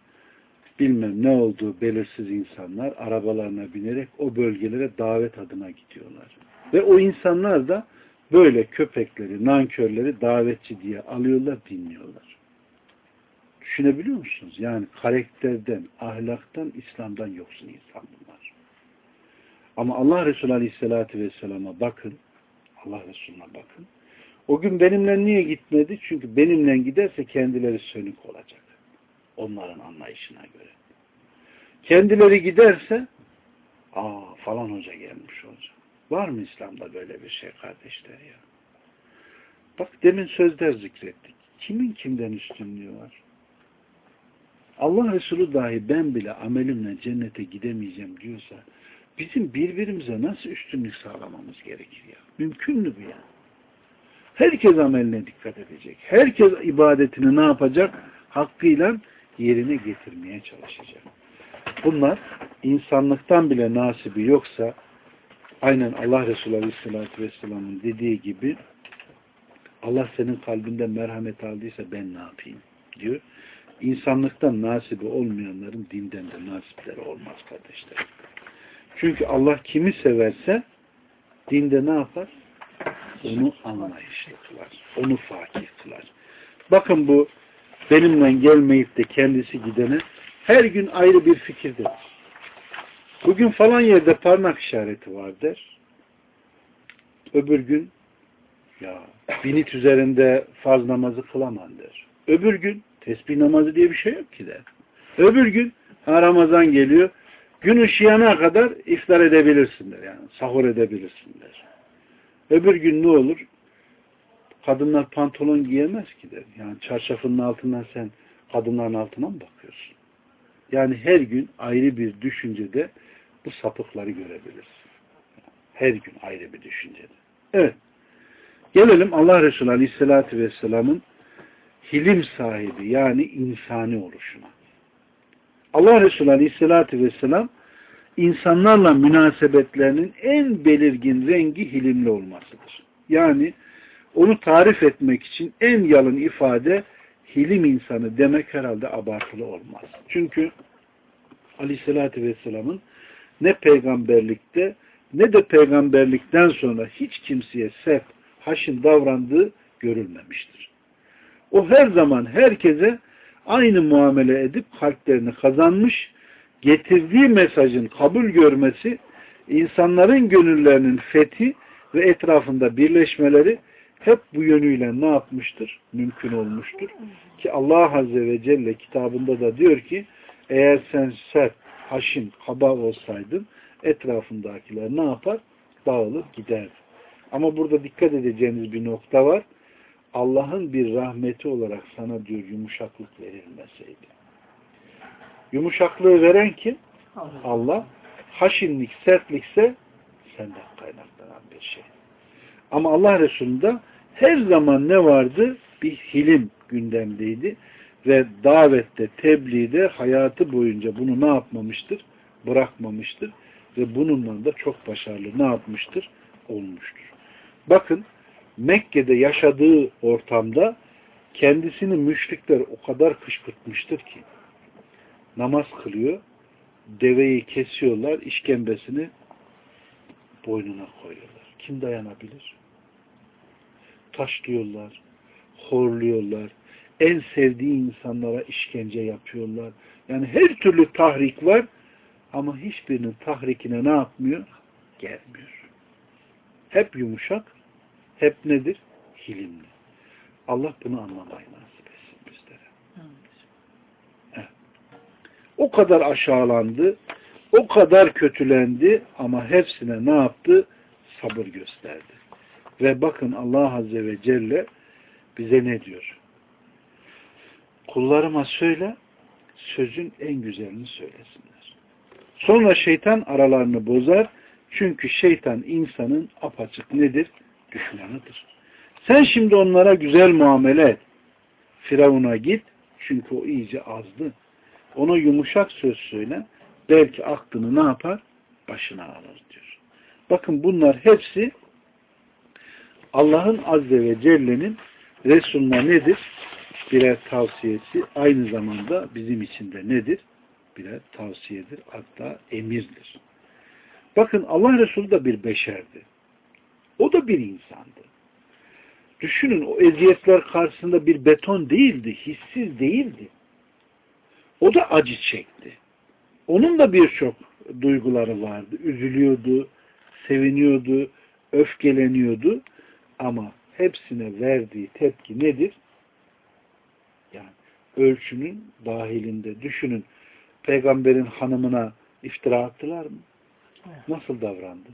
bilmem ne olduğu belirsiz insanlar arabalarına binerek o bölgelere davet adına gidiyorlar. Ve o insanlar da böyle köpekleri, nankörleri davetçi diye alıyorlar, dinliyorlar. Düşünebiliyor musunuz? Yani karakterden, ahlaktan, İslam'dan yoksun insan bunlar. Ama Allah Resulü Aleyhisselatü Vesselam'a bakın, Allah Resulüne bakın. O gün benimle niye gitmedi? Çünkü benimle giderse kendileri sönük olacak. Onların anlayışına göre. Kendileri giderse aa falan hoca gelmiş olacak. Var mı İslam'da böyle bir şey kardeşler ya? Bak demin sözler zikrettik. Kimin kimden üstünlüğü var? Allah Resulü dahi ben bile amelimle cennete gidemeyeceğim diyorsa bizim birbirimize nasıl üstünlük sağlamamız gerekir ya? Mümkün mü bu ya? Herkes ameline dikkat edecek. Herkes ibadetini ne yapacak? Hakkıyla yerine getirmeye çalışacak. Bunlar insanlıktan bile nasibi yoksa aynen Allah Resulü Aleyhisselatü Vesselam'ın dediği gibi Allah senin kalbinde merhamet aldıysa ben ne yapayım diyor. İnsanlıktan nasibi olmayanların dinden de nasipleri olmaz kardeşler. Çünkü Allah kimi severse dinde ne yapar? Onu anlayışlı kılar. Onu fakir kılar. Bakın bu benimle gelmeyip de kendisi gidene her gün ayrı bir fikirdir. Bugün falan yerde parmak işareti var der. Öbür gün ya binit üzerinde farz namazı kılaman der. Öbür gün tesbih namazı diye bir şey yok ki der. Öbür gün ha Ramazan geliyor Gün ışıyana kadar iftar edebilirsinler yani. Sahur edebilirsinler. Öbür gün ne olur? Kadınlar pantolon giyemez ki der. Yani çarşafının altından sen kadınların altına mı bakıyorsun? Yani her gün ayrı bir düşüncede bu sapıkları görebilirsin. Her gün ayrı bir düşüncede. Evet. Gelelim Allah Resulü Aleyhisselatü Vesselam'ın hilim sahibi yani insani oluşuna. Allah Resulü Aleyhisselatü Vesselam insanlarla münasebetlerinin en belirgin rengi hilimli olmasıdır. Yani onu tarif etmek için en yalın ifade hilim insanı demek herhalde abartılı olmaz. Çünkü Aleyhisselatü Vesselam'ın ne peygamberlikte ne de peygamberlikten sonra hiç kimseye sert, haşin davrandığı görülmemiştir. O her zaman herkese aynı muamele edip kalplerini kazanmış, getirdiği mesajın kabul görmesi, insanların gönüllerinin fethi ve etrafında birleşmeleri hep bu yönüyle ne yapmıştır? Mümkün olmuştur. Ki Allah Azze ve Celle kitabında da diyor ki eğer sen sert, haşin, kaba olsaydın etrafındakiler ne yapar? Dağılır giderdi. Ama burada dikkat edeceğiniz bir nokta var. Allah'ın bir rahmeti olarak sana diyor yumuşaklık verilmeseydi. Yumuşaklığı veren kim? Allah. Haşinlik, sertlikse senden kaynaklanan bir şey. Ama Allah Resulü'nde her zaman ne vardı? Bir hilim gündemdeydi. Ve davette, tebliğde hayatı boyunca bunu ne yapmamıştır? Bırakmamıştır. Ve bununla da çok başarılı ne yapmıştır? Olmuştur. Bakın Mekke'de yaşadığı ortamda kendisini müşrikler o kadar kışkırtmıştır ki namaz kılıyor, deveyi kesiyorlar, işkembesini boynuna koyuyorlar. Kim dayanabilir? Taşlıyorlar, horluyorlar, en sevdiği insanlara işkence yapıyorlar. Yani her türlü tahrik var ama hiçbirinin tahrikine ne yapmıyor? Gelmiyor. Hep yumuşak, hep nedir? Hilimli. Allah bunu anlamayı nasip etsin bizlere. Evet. O kadar aşağılandı, o kadar kötülendi ama hepsine ne yaptı? Sabır gösterdi. Ve bakın Allah Azze ve Celle bize ne diyor? Kullarıma söyle, sözün en güzelini söylesinler. Sonra şeytan aralarını bozar. Çünkü şeytan insanın apaçık nedir? Düşmanıdır. Sen şimdi onlara güzel muamele et. Firavun'a git. Çünkü o iyice azdı. Ona yumuşak söz söyle. Belki aklını ne yapar? Başına alır diyor. Bakın bunlar hepsi Allah'ın Azze ve Celle'nin Resulüne nedir? Birer tavsiyesi. Aynı zamanda bizim için de nedir? Birer tavsiyedir. Hatta emirdir. Bakın Allah Resulü de bir beşerdi. O da bir insandı. Düşünün o eziyetler karşısında bir beton değildi, hissiz değildi. O da acı çekti. Onun da birçok duyguları vardı. Üzülüyordu, seviniyordu, öfkeleniyordu. Ama hepsine verdiği tepki nedir? Yani ölçünün dahilinde. Düşünün, peygamberin hanımına iftira attılar mı? Nasıl davrandı?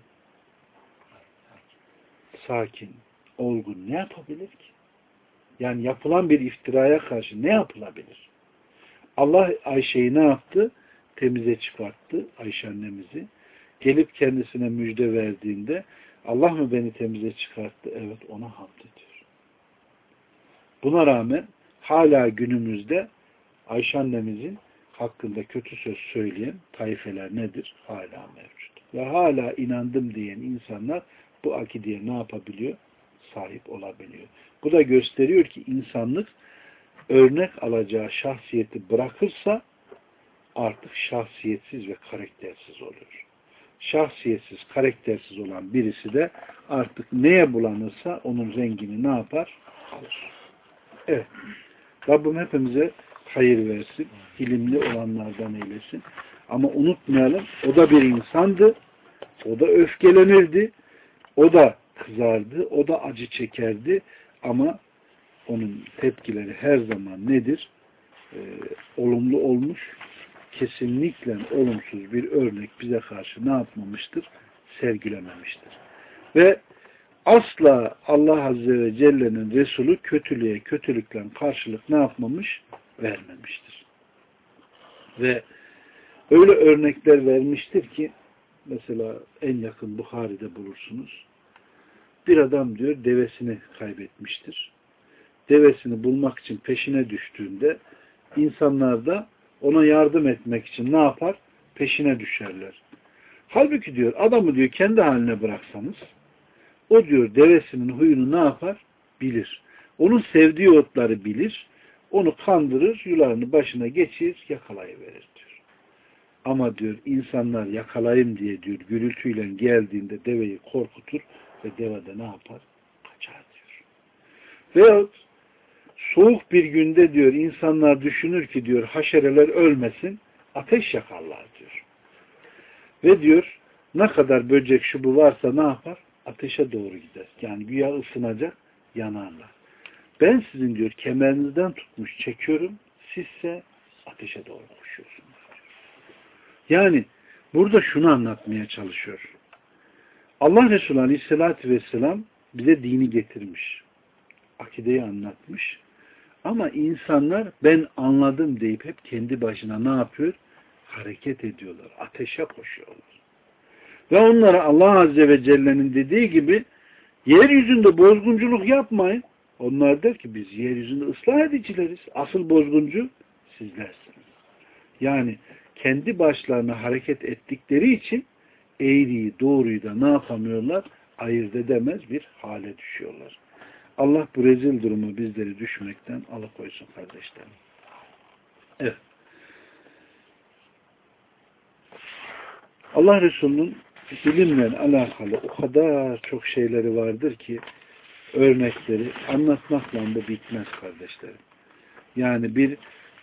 Sakin, olgun. Ne yapabilir ki? Yani yapılan bir iftiraya karşı ne yapılabilir? Allah Ayşe'yi ne yaptı? Temize çıkarttı Ayşe annemizi. Gelip kendisine müjde verdiğinde Allah mı beni temize çıkarttı? Evet ona hamd ediyor. Buna rağmen hala günümüzde Ayşe annemizin hakkında kötü söz söyleyen tayfeler nedir? Hala mevcut. Ve hala inandım diyen insanlar bu akideye ne yapabiliyor? Sahip olabiliyor. Bu da gösteriyor ki insanlık örnek alacağı şahsiyeti bırakırsa artık şahsiyetsiz ve karaktersiz oluyor. Şahsiyetsiz, karaktersiz olan birisi de artık neye bulanırsa onun rengini ne yapar? Alır. Evet. Rabbim hepimize hayır versin. ilimli olanlardan eylesin. Ama unutmayalım o da bir insandı. O da öfkelenirdi. O da kızardı. O da acı çekerdi. Ama onun tepkileri her zaman nedir? Ee, olumlu olmuş. Kesinlikle olumsuz bir örnek bize karşı ne yapmamıştır? Sergilememiştir. Ve asla Allah Azze ve Celle'nin Resulü kötülüğe kötülükle karşılık ne yapmamış? Vermemiştir. Ve öyle örnekler vermiştir ki mesela en yakın Bukhari'de bulursunuz. Bir adam diyor devesini kaybetmiştir. Devesini bulmak için peşine düştüğünde insanlar da ona yardım etmek için ne yapar? Peşine düşerler. Halbuki diyor adamı diyor kendi haline bıraksanız o diyor devesinin huyunu ne yapar? Bilir. Onun sevdiği otları bilir. Onu kandırır, yularını başına geçirir, yakalayıverir diyor. Ama diyor insanlar yakalayayım diye diyor gürültüyle geldiğinde deveyi korkutur ve deve de ne yapar? Kaçar diyor. Veyahut soğuk bir günde diyor insanlar düşünür ki diyor haşereler ölmesin ateş yakarlar diyor. Ve diyor ne kadar böcek şu bu varsa ne yapar? Ateşe doğru gider. Yani güya ısınacak yanarlar. Ben sizin diyor kemerinizden tutmuş çekiyorum. Sizse ateşe doğru koşuyorsunuz. Yani burada şunu anlatmaya çalışıyor. Allah Resulü Aleyhisselatü Vesselam bize dini getirmiş. Akideyi anlatmış. Ama insanlar ben anladım deyip hep kendi başına ne yapıyor? Hareket ediyorlar. Ateşe koşuyorlar. Ve onlara Allah Azze ve Celle'nin dediği gibi yeryüzünde bozgunculuk yapmayın. Onlar der ki biz yeryüzünde ıslah edicileriz. Asıl bozguncu sizlersiniz. Yani kendi başlarına hareket ettikleri için eğriyi doğruyu da ne yapamıyorlar? Ayırt edemez bir hale düşüyorlar. Allah bu rezil durumu bizleri düşmekten alıkoysun kardeşlerim. Evet. Allah Resulü'nün bilimle alakalı o kadar çok şeyleri vardır ki örnekleri anlatmakla da bitmez kardeşlerim. Yani bir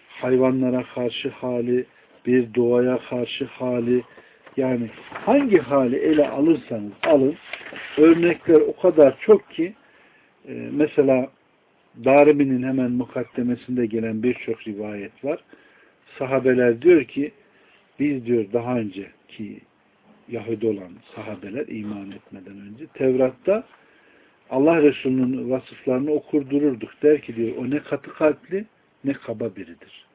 hayvanlara karşı hali, bir doğaya karşı hali, yani hangi hali ele alırsanız alın, örnekler o kadar çok ki e, mesela Darimi'nin hemen mukaddemesinde gelen birçok rivayet var. Sahabeler diyor ki biz diyor daha önceki Yahudi olan sahabeler iman etmeden önce Tevrat'ta Allah Resulü'nün vasıflarını okurdururduk. Der ki diyor o ne katı kalpli ne kaba biridir.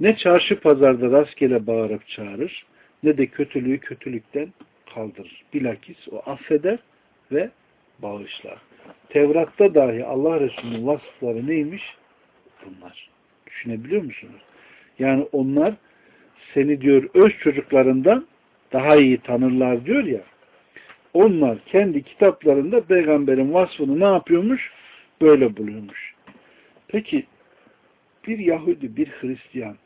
Ne çarşı pazarda rastgele bağırıp çağırır ne de kötülüğü kötülükten kaldırır. Bilakis o affeder ve bağışlar. Tevrat'ta dahi Allah Resulü'nün vasıfları neymiş? Bunlar. Düşünebiliyor musunuz? Yani onlar seni diyor öz çocuklarından daha iyi tanırlar diyor ya. Onlar kendi kitaplarında peygamberin vasfını ne yapıyormuş? Böyle buluyormuş. Peki bir Yahudi, bir Hristiyan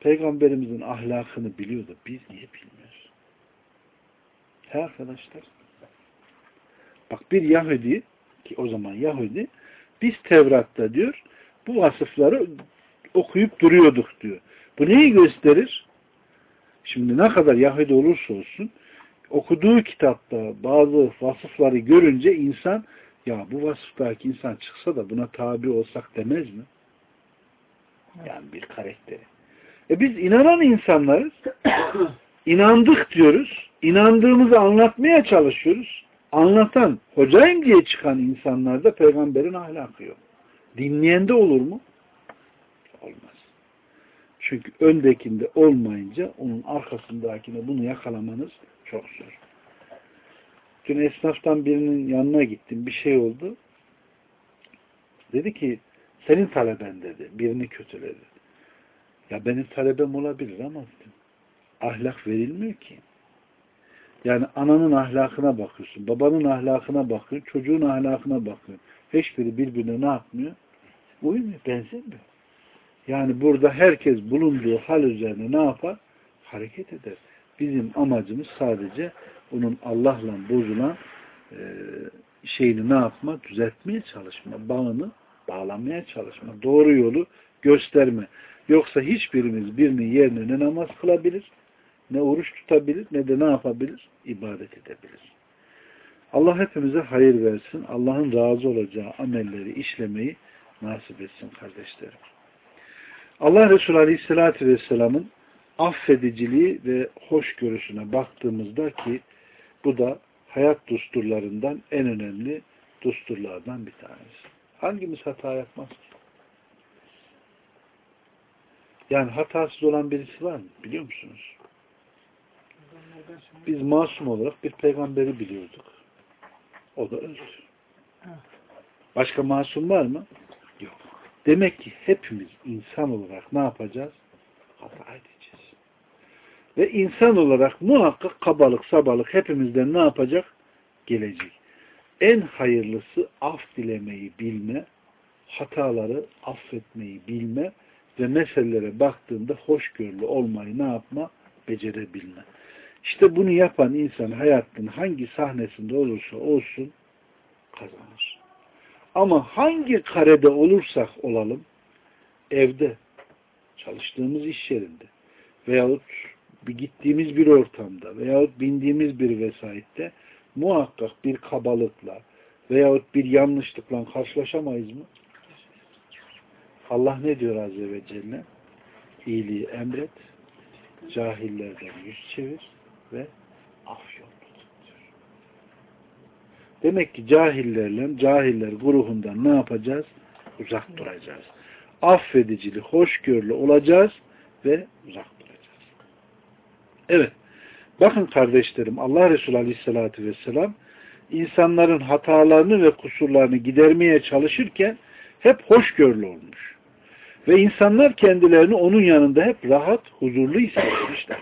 peygamberimizin ahlakını biliyordu. Biz niye bilmiyoruz? He arkadaşlar. Bak bir Yahudi ki o zaman Yahudi biz Tevrat'ta diyor bu vasıfları okuyup duruyorduk diyor. Bu neyi gösterir? Şimdi ne kadar Yahudi olursa olsun okuduğu kitapta bazı vasıfları görünce insan ya bu vasıftaki insan çıksa da buna tabi olsak demez mi? Yani bir karakteri. E biz inanan insanlarız. [COUGHS] inandık diyoruz. İnandığımızı anlatmaya çalışıyoruz. Anlatan, hocayım diye çıkan insanlarda peygamberin ahlakı yok. Dinleyen de olur mu? Çünkü öndekinde olmayınca onun arkasındakine bunu yakalamanız çok zor. Dün esnaftan birinin yanına gittim. Bir şey oldu. Dedi ki senin taleben dedi. Birini kötüledi. Ya benim talebem olabilir ama dedim, ahlak verilmiyor ki. Yani ananın ahlakına bakıyorsun, babanın ahlakına bakıyorsun, çocuğun ahlakına bakıyorsun. Hiçbiri birbirine ne yapmıyor? Uymuyor, benzemiyor. Yani burada herkes bulunduğu hal üzerine ne yapar? Hareket eder. Bizim amacımız sadece onun Allah'la bozulan e, şeyini ne yapma? Düzeltmeye çalışma. Bağını bağlamaya çalışma. Doğru yolu gösterme. Yoksa hiçbirimiz birinin yerine ne namaz kılabilir, ne oruç tutabilir, ne de ne yapabilir? İbadet edebilir. Allah hepimize hayır versin. Allah'ın razı olacağı amelleri işlemeyi nasip etsin kardeşlerim. Allah Resulü Aleyhisselatü Vesselam'ın affediciliği ve hoşgörüsüne baktığımızda ki bu da hayat dusturlarından en önemli dusturlardan bir tanesi. Hangimiz hata yapmaz ki? Yani hatasız olan birisi var mı? Biliyor musunuz? Biz masum olarak bir peygamberi biliyorduk. O da öldü. Başka masum var mı? Demek ki hepimiz insan olarak ne yapacağız? Hata edeceğiz. Ve insan olarak muhakkak kabalık, sabalık hepimizden ne yapacak? Gelecek. En hayırlısı af dilemeyi bilme, hataları affetmeyi bilme ve meselelere baktığında hoşgörülü olmayı ne yapma? Becerebilme. İşte bunu yapan insan hayatın hangi sahnesinde olursa olsun kazanır. Ama hangi karede olursak olalım, evde, çalıştığımız iş yerinde veyahut bir gittiğimiz bir ortamda veyahut bindiğimiz bir vesaitte muhakkak bir kabalıkla veyahut bir yanlışlıkla karşılaşamayız mı? Allah ne diyor Azze ve Celle? İyiliği emret, cahillerden yüz çevir ve af diyor. Demek ki cahillerle, cahiller grubundan ne yapacağız? Uzak duracağız. Affedicili, hoşgörülü olacağız ve uzak duracağız. Evet. Bakın kardeşlerim Allah Resulü Aleyhisselatü Vesselam insanların hatalarını ve kusurlarını gidermeye çalışırken hep hoşgörülü olmuş. Ve insanlar kendilerini onun yanında hep rahat, huzurlu hissetmişler.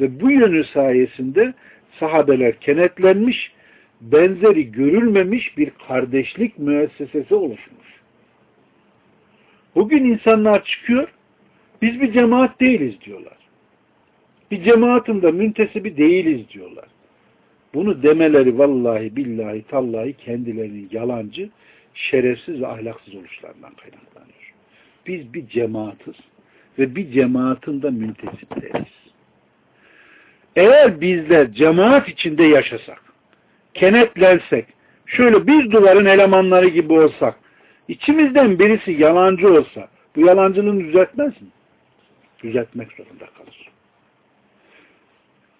Ve bu yönü sayesinde sahabeler kenetlenmiş, benzeri görülmemiş bir kardeşlik müessesesi oluşmuş. Bugün insanlar çıkıyor, biz bir cemaat değiliz diyorlar. Bir cemaatin de müntesibi değiliz diyorlar. Bunu demeleri vallahi billahi tallahi kendilerinin yalancı, şerefsiz ve ahlaksız oluşlarından kaynaklanıyor. Biz bir cemaatiz ve bir cemaatin de müntesipleriyiz. Eğer bizler cemaat içinde yaşasak, kenetlensek, şöyle bir duvarın elemanları gibi olsak, içimizden birisi yalancı olsa, bu yalancılığını düzeltmez mi? Düzeltmek zorunda kalır.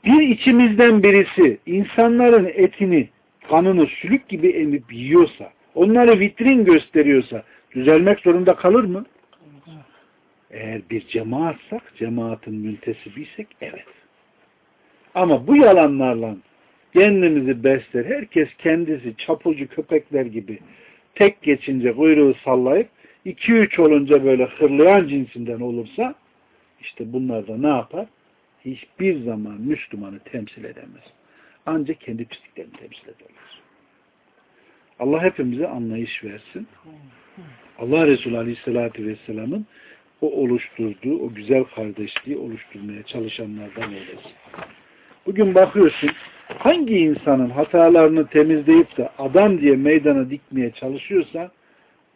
Bir içimizden birisi insanların etini, kanını sülük gibi emip yiyorsa, onları vitrin gösteriyorsa düzelmek zorunda kalır mı? Eğer bir cemaatsak, cemaatin müntesibiysek evet. Ama bu yalanlarla kendimizi besler, herkes kendisi çapulcu köpekler gibi tek geçince kuyruğu sallayıp iki üç olunca böyle hırlayan cinsinden olursa işte bunlar da ne yapar? Hiçbir zaman Müslümanı temsil edemez. Ancak kendi pisliklerini temsil ederler. Allah hepimize anlayış versin. Allah Resulü Aleyhisselatü Vesselam'ın o oluşturduğu, o güzel kardeşliği oluşturmaya çalışanlardan eylesin. Bugün bakıyorsun hangi insanın hatalarını temizleyip de adam diye meydana dikmeye çalışıyorsa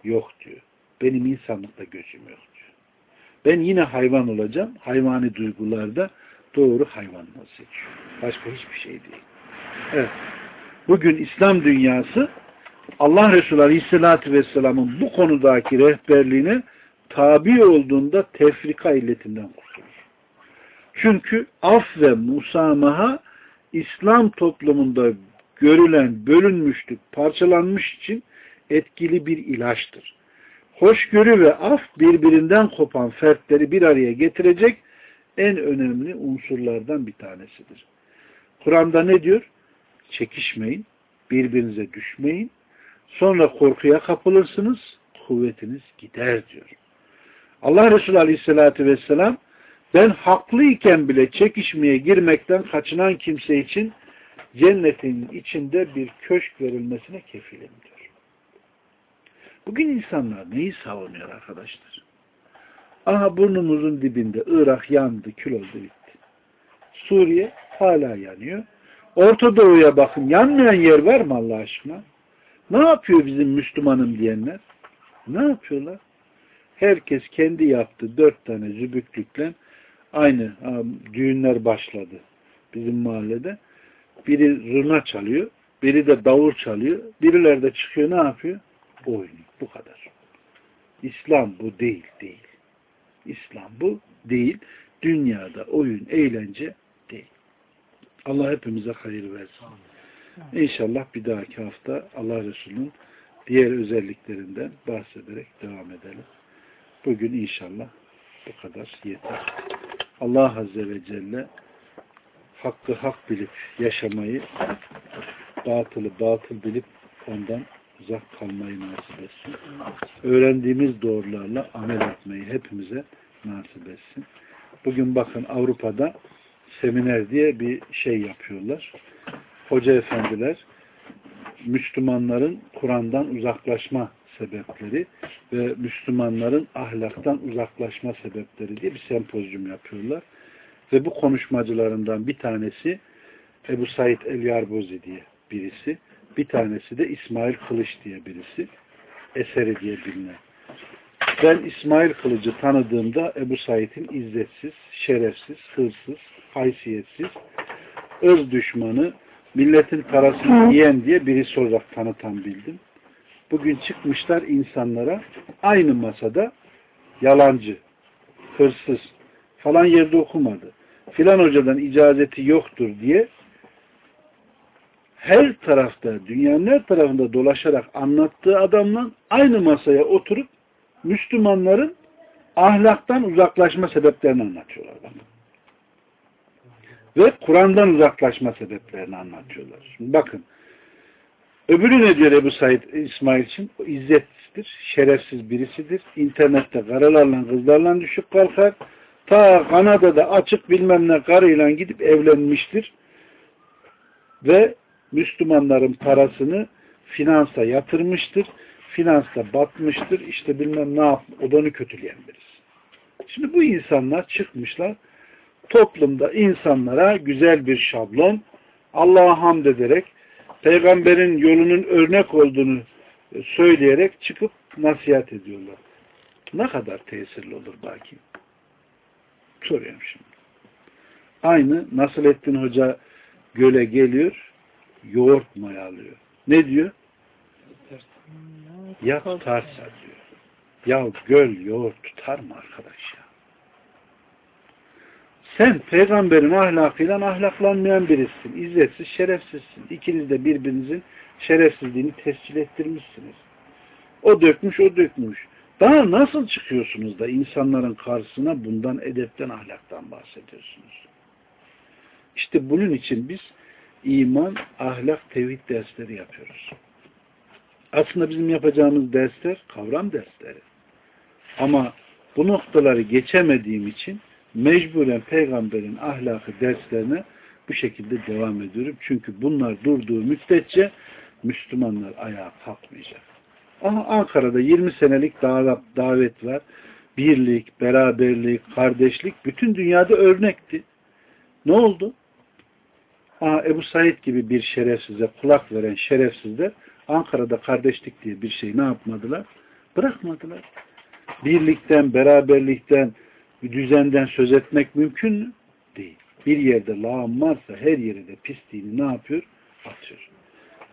yok diyor. Benim insanlıkta gözüm yok diyor. Ben yine hayvan olacağım. Hayvani duygularda doğru hayvanla seçiyor. Başka hiçbir şey değil. Evet. Bugün İslam dünyası Allah Resulü Aleyhisselatü Vesselam'ın bu konudaki rehberliğine tabi olduğunda tefrika illetinden kurtulur. Çünkü af ve musamaha İslam toplumunda görülen bölünmüşlük, parçalanmış için etkili bir ilaçtır. Hoşgörü ve af birbirinden kopan fertleri bir araya getirecek en önemli unsurlardan bir tanesidir. Kur'an'da ne diyor? Çekişmeyin, birbirinize düşmeyin, sonra korkuya kapılırsınız, kuvvetiniz gider diyor. Allah Resulü Aleyhisselatü Vesselam ben haklıyken bile çekişmeye girmekten kaçınan kimse için cennetin içinde bir köşk verilmesine kefilim diyor. Bugün insanlar neyi savunuyor arkadaşlar? Aha burnumuzun dibinde Irak yandı, kül oldu bitti. Suriye hala yanıyor. Orta Doğu'ya bakın yanmayan yer var mı Allah aşkına? Ne yapıyor bizim Müslümanım diyenler? Ne yapıyorlar? Herkes kendi yaptı dört tane zübüklükle aynı düğünler başladı bizim mahallede. Biri rına çalıyor, biri de davul çalıyor. Birileri de çıkıyor ne yapıyor? Oynuyor. Bu kadar. İslam bu değil, değil. İslam bu değil. Dünyada oyun, eğlence değil. Allah hepimize hayır versin. İnşallah bir dahaki hafta Allah Resulü'nün diğer özelliklerinden bahsederek devam edelim. Bugün inşallah bu kadar yeter. Allah Azze ve Celle hakkı hak bilip yaşamayı, batılı batıl bilip ondan uzak kalmayı nasip etsin. Öğrendiğimiz doğrularla amel etmeyi hepimize nasip etsin. Bugün bakın Avrupa'da seminer diye bir şey yapıyorlar. Hoca efendiler Müslümanların Kur'an'dan uzaklaşma sebepleri ve Müslümanların ahlaktan uzaklaşma sebepleri diye bir sempozyum yapıyorlar. Ve bu konuşmacılarından bir tanesi Ebu Said El-Yarbozi diye birisi. Bir tanesi de İsmail Kılıç diye birisi. Eseri diye bilinen. Ben İsmail Kılıç'ı tanıdığımda Ebu Said'in izzetsiz, şerefsiz, hırsız, haysiyetsiz, öz düşmanı, milletin parasını yiyen diye birisi olarak tanıtan bildim. Bugün çıkmışlar insanlara aynı masada yalancı, hırsız falan yerde okumadı. filan hocadan icazeti yoktur diye her tarafta, dünyanın her tarafında dolaşarak anlattığı adamla aynı masaya oturup Müslümanların ahlaktan uzaklaşma sebeplerini anlatıyorlar. Ve Kur'an'dan uzaklaşma sebeplerini anlatıyorlar. Şimdi bakın, öbürü ne diyor Ebu Said İsmail için? O izzettir, şerefsiz birisidir. İnternette karalarla, kızlarla düşüp kalkar. Ta Kanada'da açık bilmem ne karıyla gidip evlenmiştir. Ve Müslümanların parasını finansa yatırmıştır. Finansta batmıştır. İşte bilmem ne yap, odanı kötüleyen birisi. Şimdi bu insanlar çıkmışlar. Toplumda insanlara güzel bir şablon, Allah'a hamd ederek, peygamberin yolunun örnek olduğunu söyleyerek çıkıp nasihat ediyorlar. Ne kadar tesirli olur belki? Soruyorum şimdi. Aynı Nasrettin Hoca göle geliyor, yoğurt mayalıyor. Ne diyor? Ya tutarsa diyor. Ya göl yoğurt tutar mı arkadaş ya? Sen peygamberin ahlakıyla ahlaklanmayan birisin. İzzetsiz, şerefsizsin. İkiniz de birbirinizin şerefsizliğini tescil ettirmişsiniz. O dökmüş, o dökmüş. Daha nasıl çıkıyorsunuz da insanların karşısına bundan edepten, ahlaktan bahsediyorsunuz? İşte bunun için biz iman, ahlak, tevhid dersleri yapıyoruz. Aslında bizim yapacağımız dersler kavram dersleri. Ama bu noktaları geçemediğim için mecburen peygamberin ahlakı derslerine bu şekilde devam ediyorum. Çünkü bunlar durduğu müddetçe Müslümanlar ayağa kalkmayacak. Ama Ankara'da 20 senelik davet var. Birlik, beraberlik, kardeşlik bütün dünyada örnekti. Ne oldu? Aha, Ebu Said gibi bir şerefsize kulak veren şerefsizler Ankara'da kardeşlik diye bir şey ne yapmadılar? Bırakmadılar. Birlikten, beraberlikten, bir düzenden söz etmek mümkün mü? Değil. Bir yerde lağım varsa her yere de pisliğini ne yapıyor? Atıyor.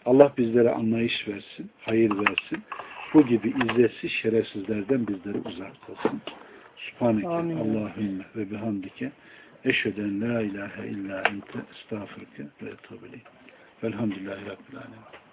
Allah bizlere anlayış versin, hayır versin. Bu gibi izzetsiz şerefsizlerden bizleri uzak kılsın. Subhaneke Allahümme ve bihamdike eşheden la ilahe illa ente estağfurke ve etubili. Velhamdülillahi Rabbil Alemin.